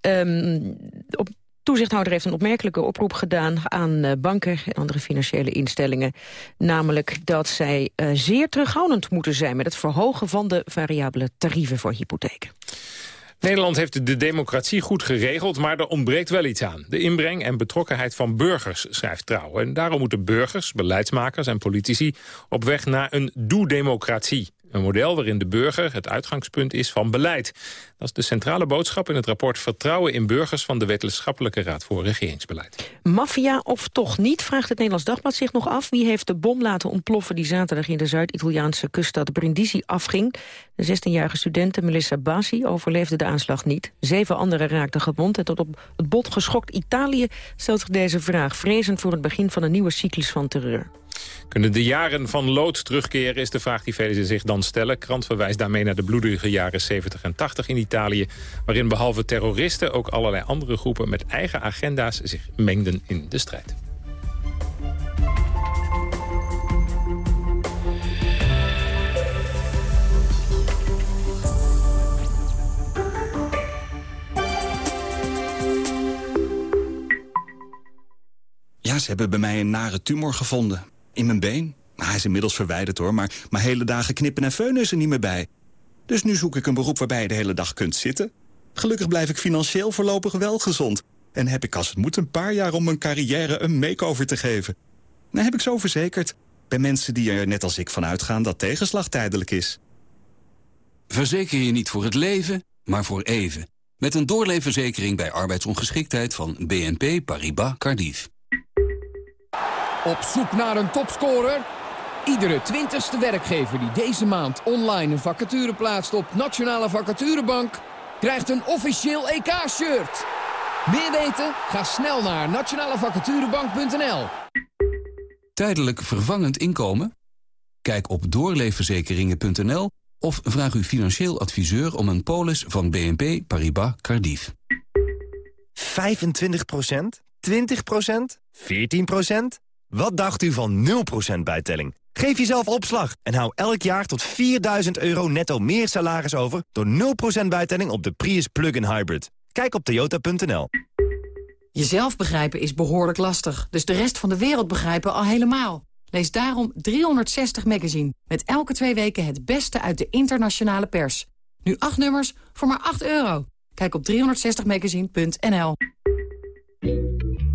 Um, op toezichthouder heeft een opmerkelijke oproep gedaan aan uh, banken en andere financiële instellingen. Namelijk dat zij uh, zeer terughoudend moeten zijn met het verhogen van de variabele tarieven voor hypotheken. Nederland heeft de democratie goed geregeld, maar er ontbreekt wel iets aan. De inbreng en betrokkenheid van burgers, schrijft Trouw. En daarom moeten burgers, beleidsmakers en politici op weg naar een doe-democratie. Een model waarin de burger het uitgangspunt is van beleid. Dat is de centrale boodschap in het rapport Vertrouwen in burgers... van de Wetenschappelijke Raad voor Regeringsbeleid. Maffia of toch niet, vraagt het Nederlands Dagblad zich nog af. Wie heeft de bom laten ontploffen die zaterdag in de Zuid-Italiaanse kuststad Brindisi afging? De 16-jarige studente Melissa Bassi overleefde de aanslag niet. Zeven anderen raakten gewond en tot op het bot geschokt Italië stelt zich deze vraag... vrezend voor het begin van een nieuwe cyclus van terreur. Kunnen de jaren van lood terugkeren, is de vraag die velen zich dan stellen. Krant verwijst daarmee naar de bloedige jaren 70 en 80 in Italië... waarin behalve terroristen ook allerlei andere groepen met eigen agenda's zich mengden in de strijd. Ja, ze hebben bij mij een nare tumor gevonden. In mijn been. Hij is inmiddels verwijderd hoor, maar, maar hele dagen knippen en feunen is er niet meer bij. Dus nu zoek ik een beroep waarbij je de hele dag kunt zitten. Gelukkig blijf ik financieel voorlopig wel gezond. En heb ik als het moet een paar jaar om mijn carrière een makeover te geven. Nou heb ik zo verzekerd. Bij mensen die er net als ik van uitgaan dat tegenslag tijdelijk is. Verzeker je niet voor het leven, maar voor even. Met een doorleefverzekering bij arbeidsongeschiktheid van BNP Paribas Cardiff. Op zoek naar een topscorer? Iedere twintigste werkgever die deze maand online een vacature plaatst op Nationale Vacaturebank... krijgt een officieel EK-shirt. Meer weten? Ga snel naar nationalevacaturebank.nl. Tijdelijk vervangend inkomen? Kijk op doorleefverzekeringen.nl of vraag uw financieel adviseur om een polis van BNP Paribas Cardiff. 25% 20% 14 Wat dacht u van 0% bijtelling? Geef jezelf opslag en hou elk jaar tot 4000 euro netto meer salaris over... door 0% bijtelling op de Prius Plug-in Hybrid. Kijk op toyota.nl. Jezelf begrijpen is behoorlijk lastig, dus de rest van de wereld begrijpen al helemaal. Lees daarom 360 Magazine, met elke twee weken het beste uit de internationale pers. Nu acht nummers voor maar 8 euro. Kijk op 360magazine.nl.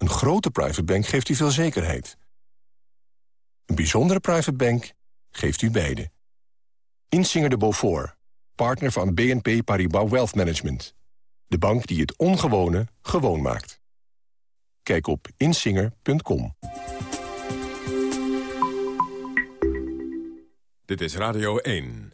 Een grote private bank geeft u veel zekerheid. Een bijzondere private bank geeft u beide. Insinger de Beaufort partner van BNP Paribas Wealth Management. De bank die het ongewone gewoon maakt. Kijk op insinger.com. Dit is Radio 1.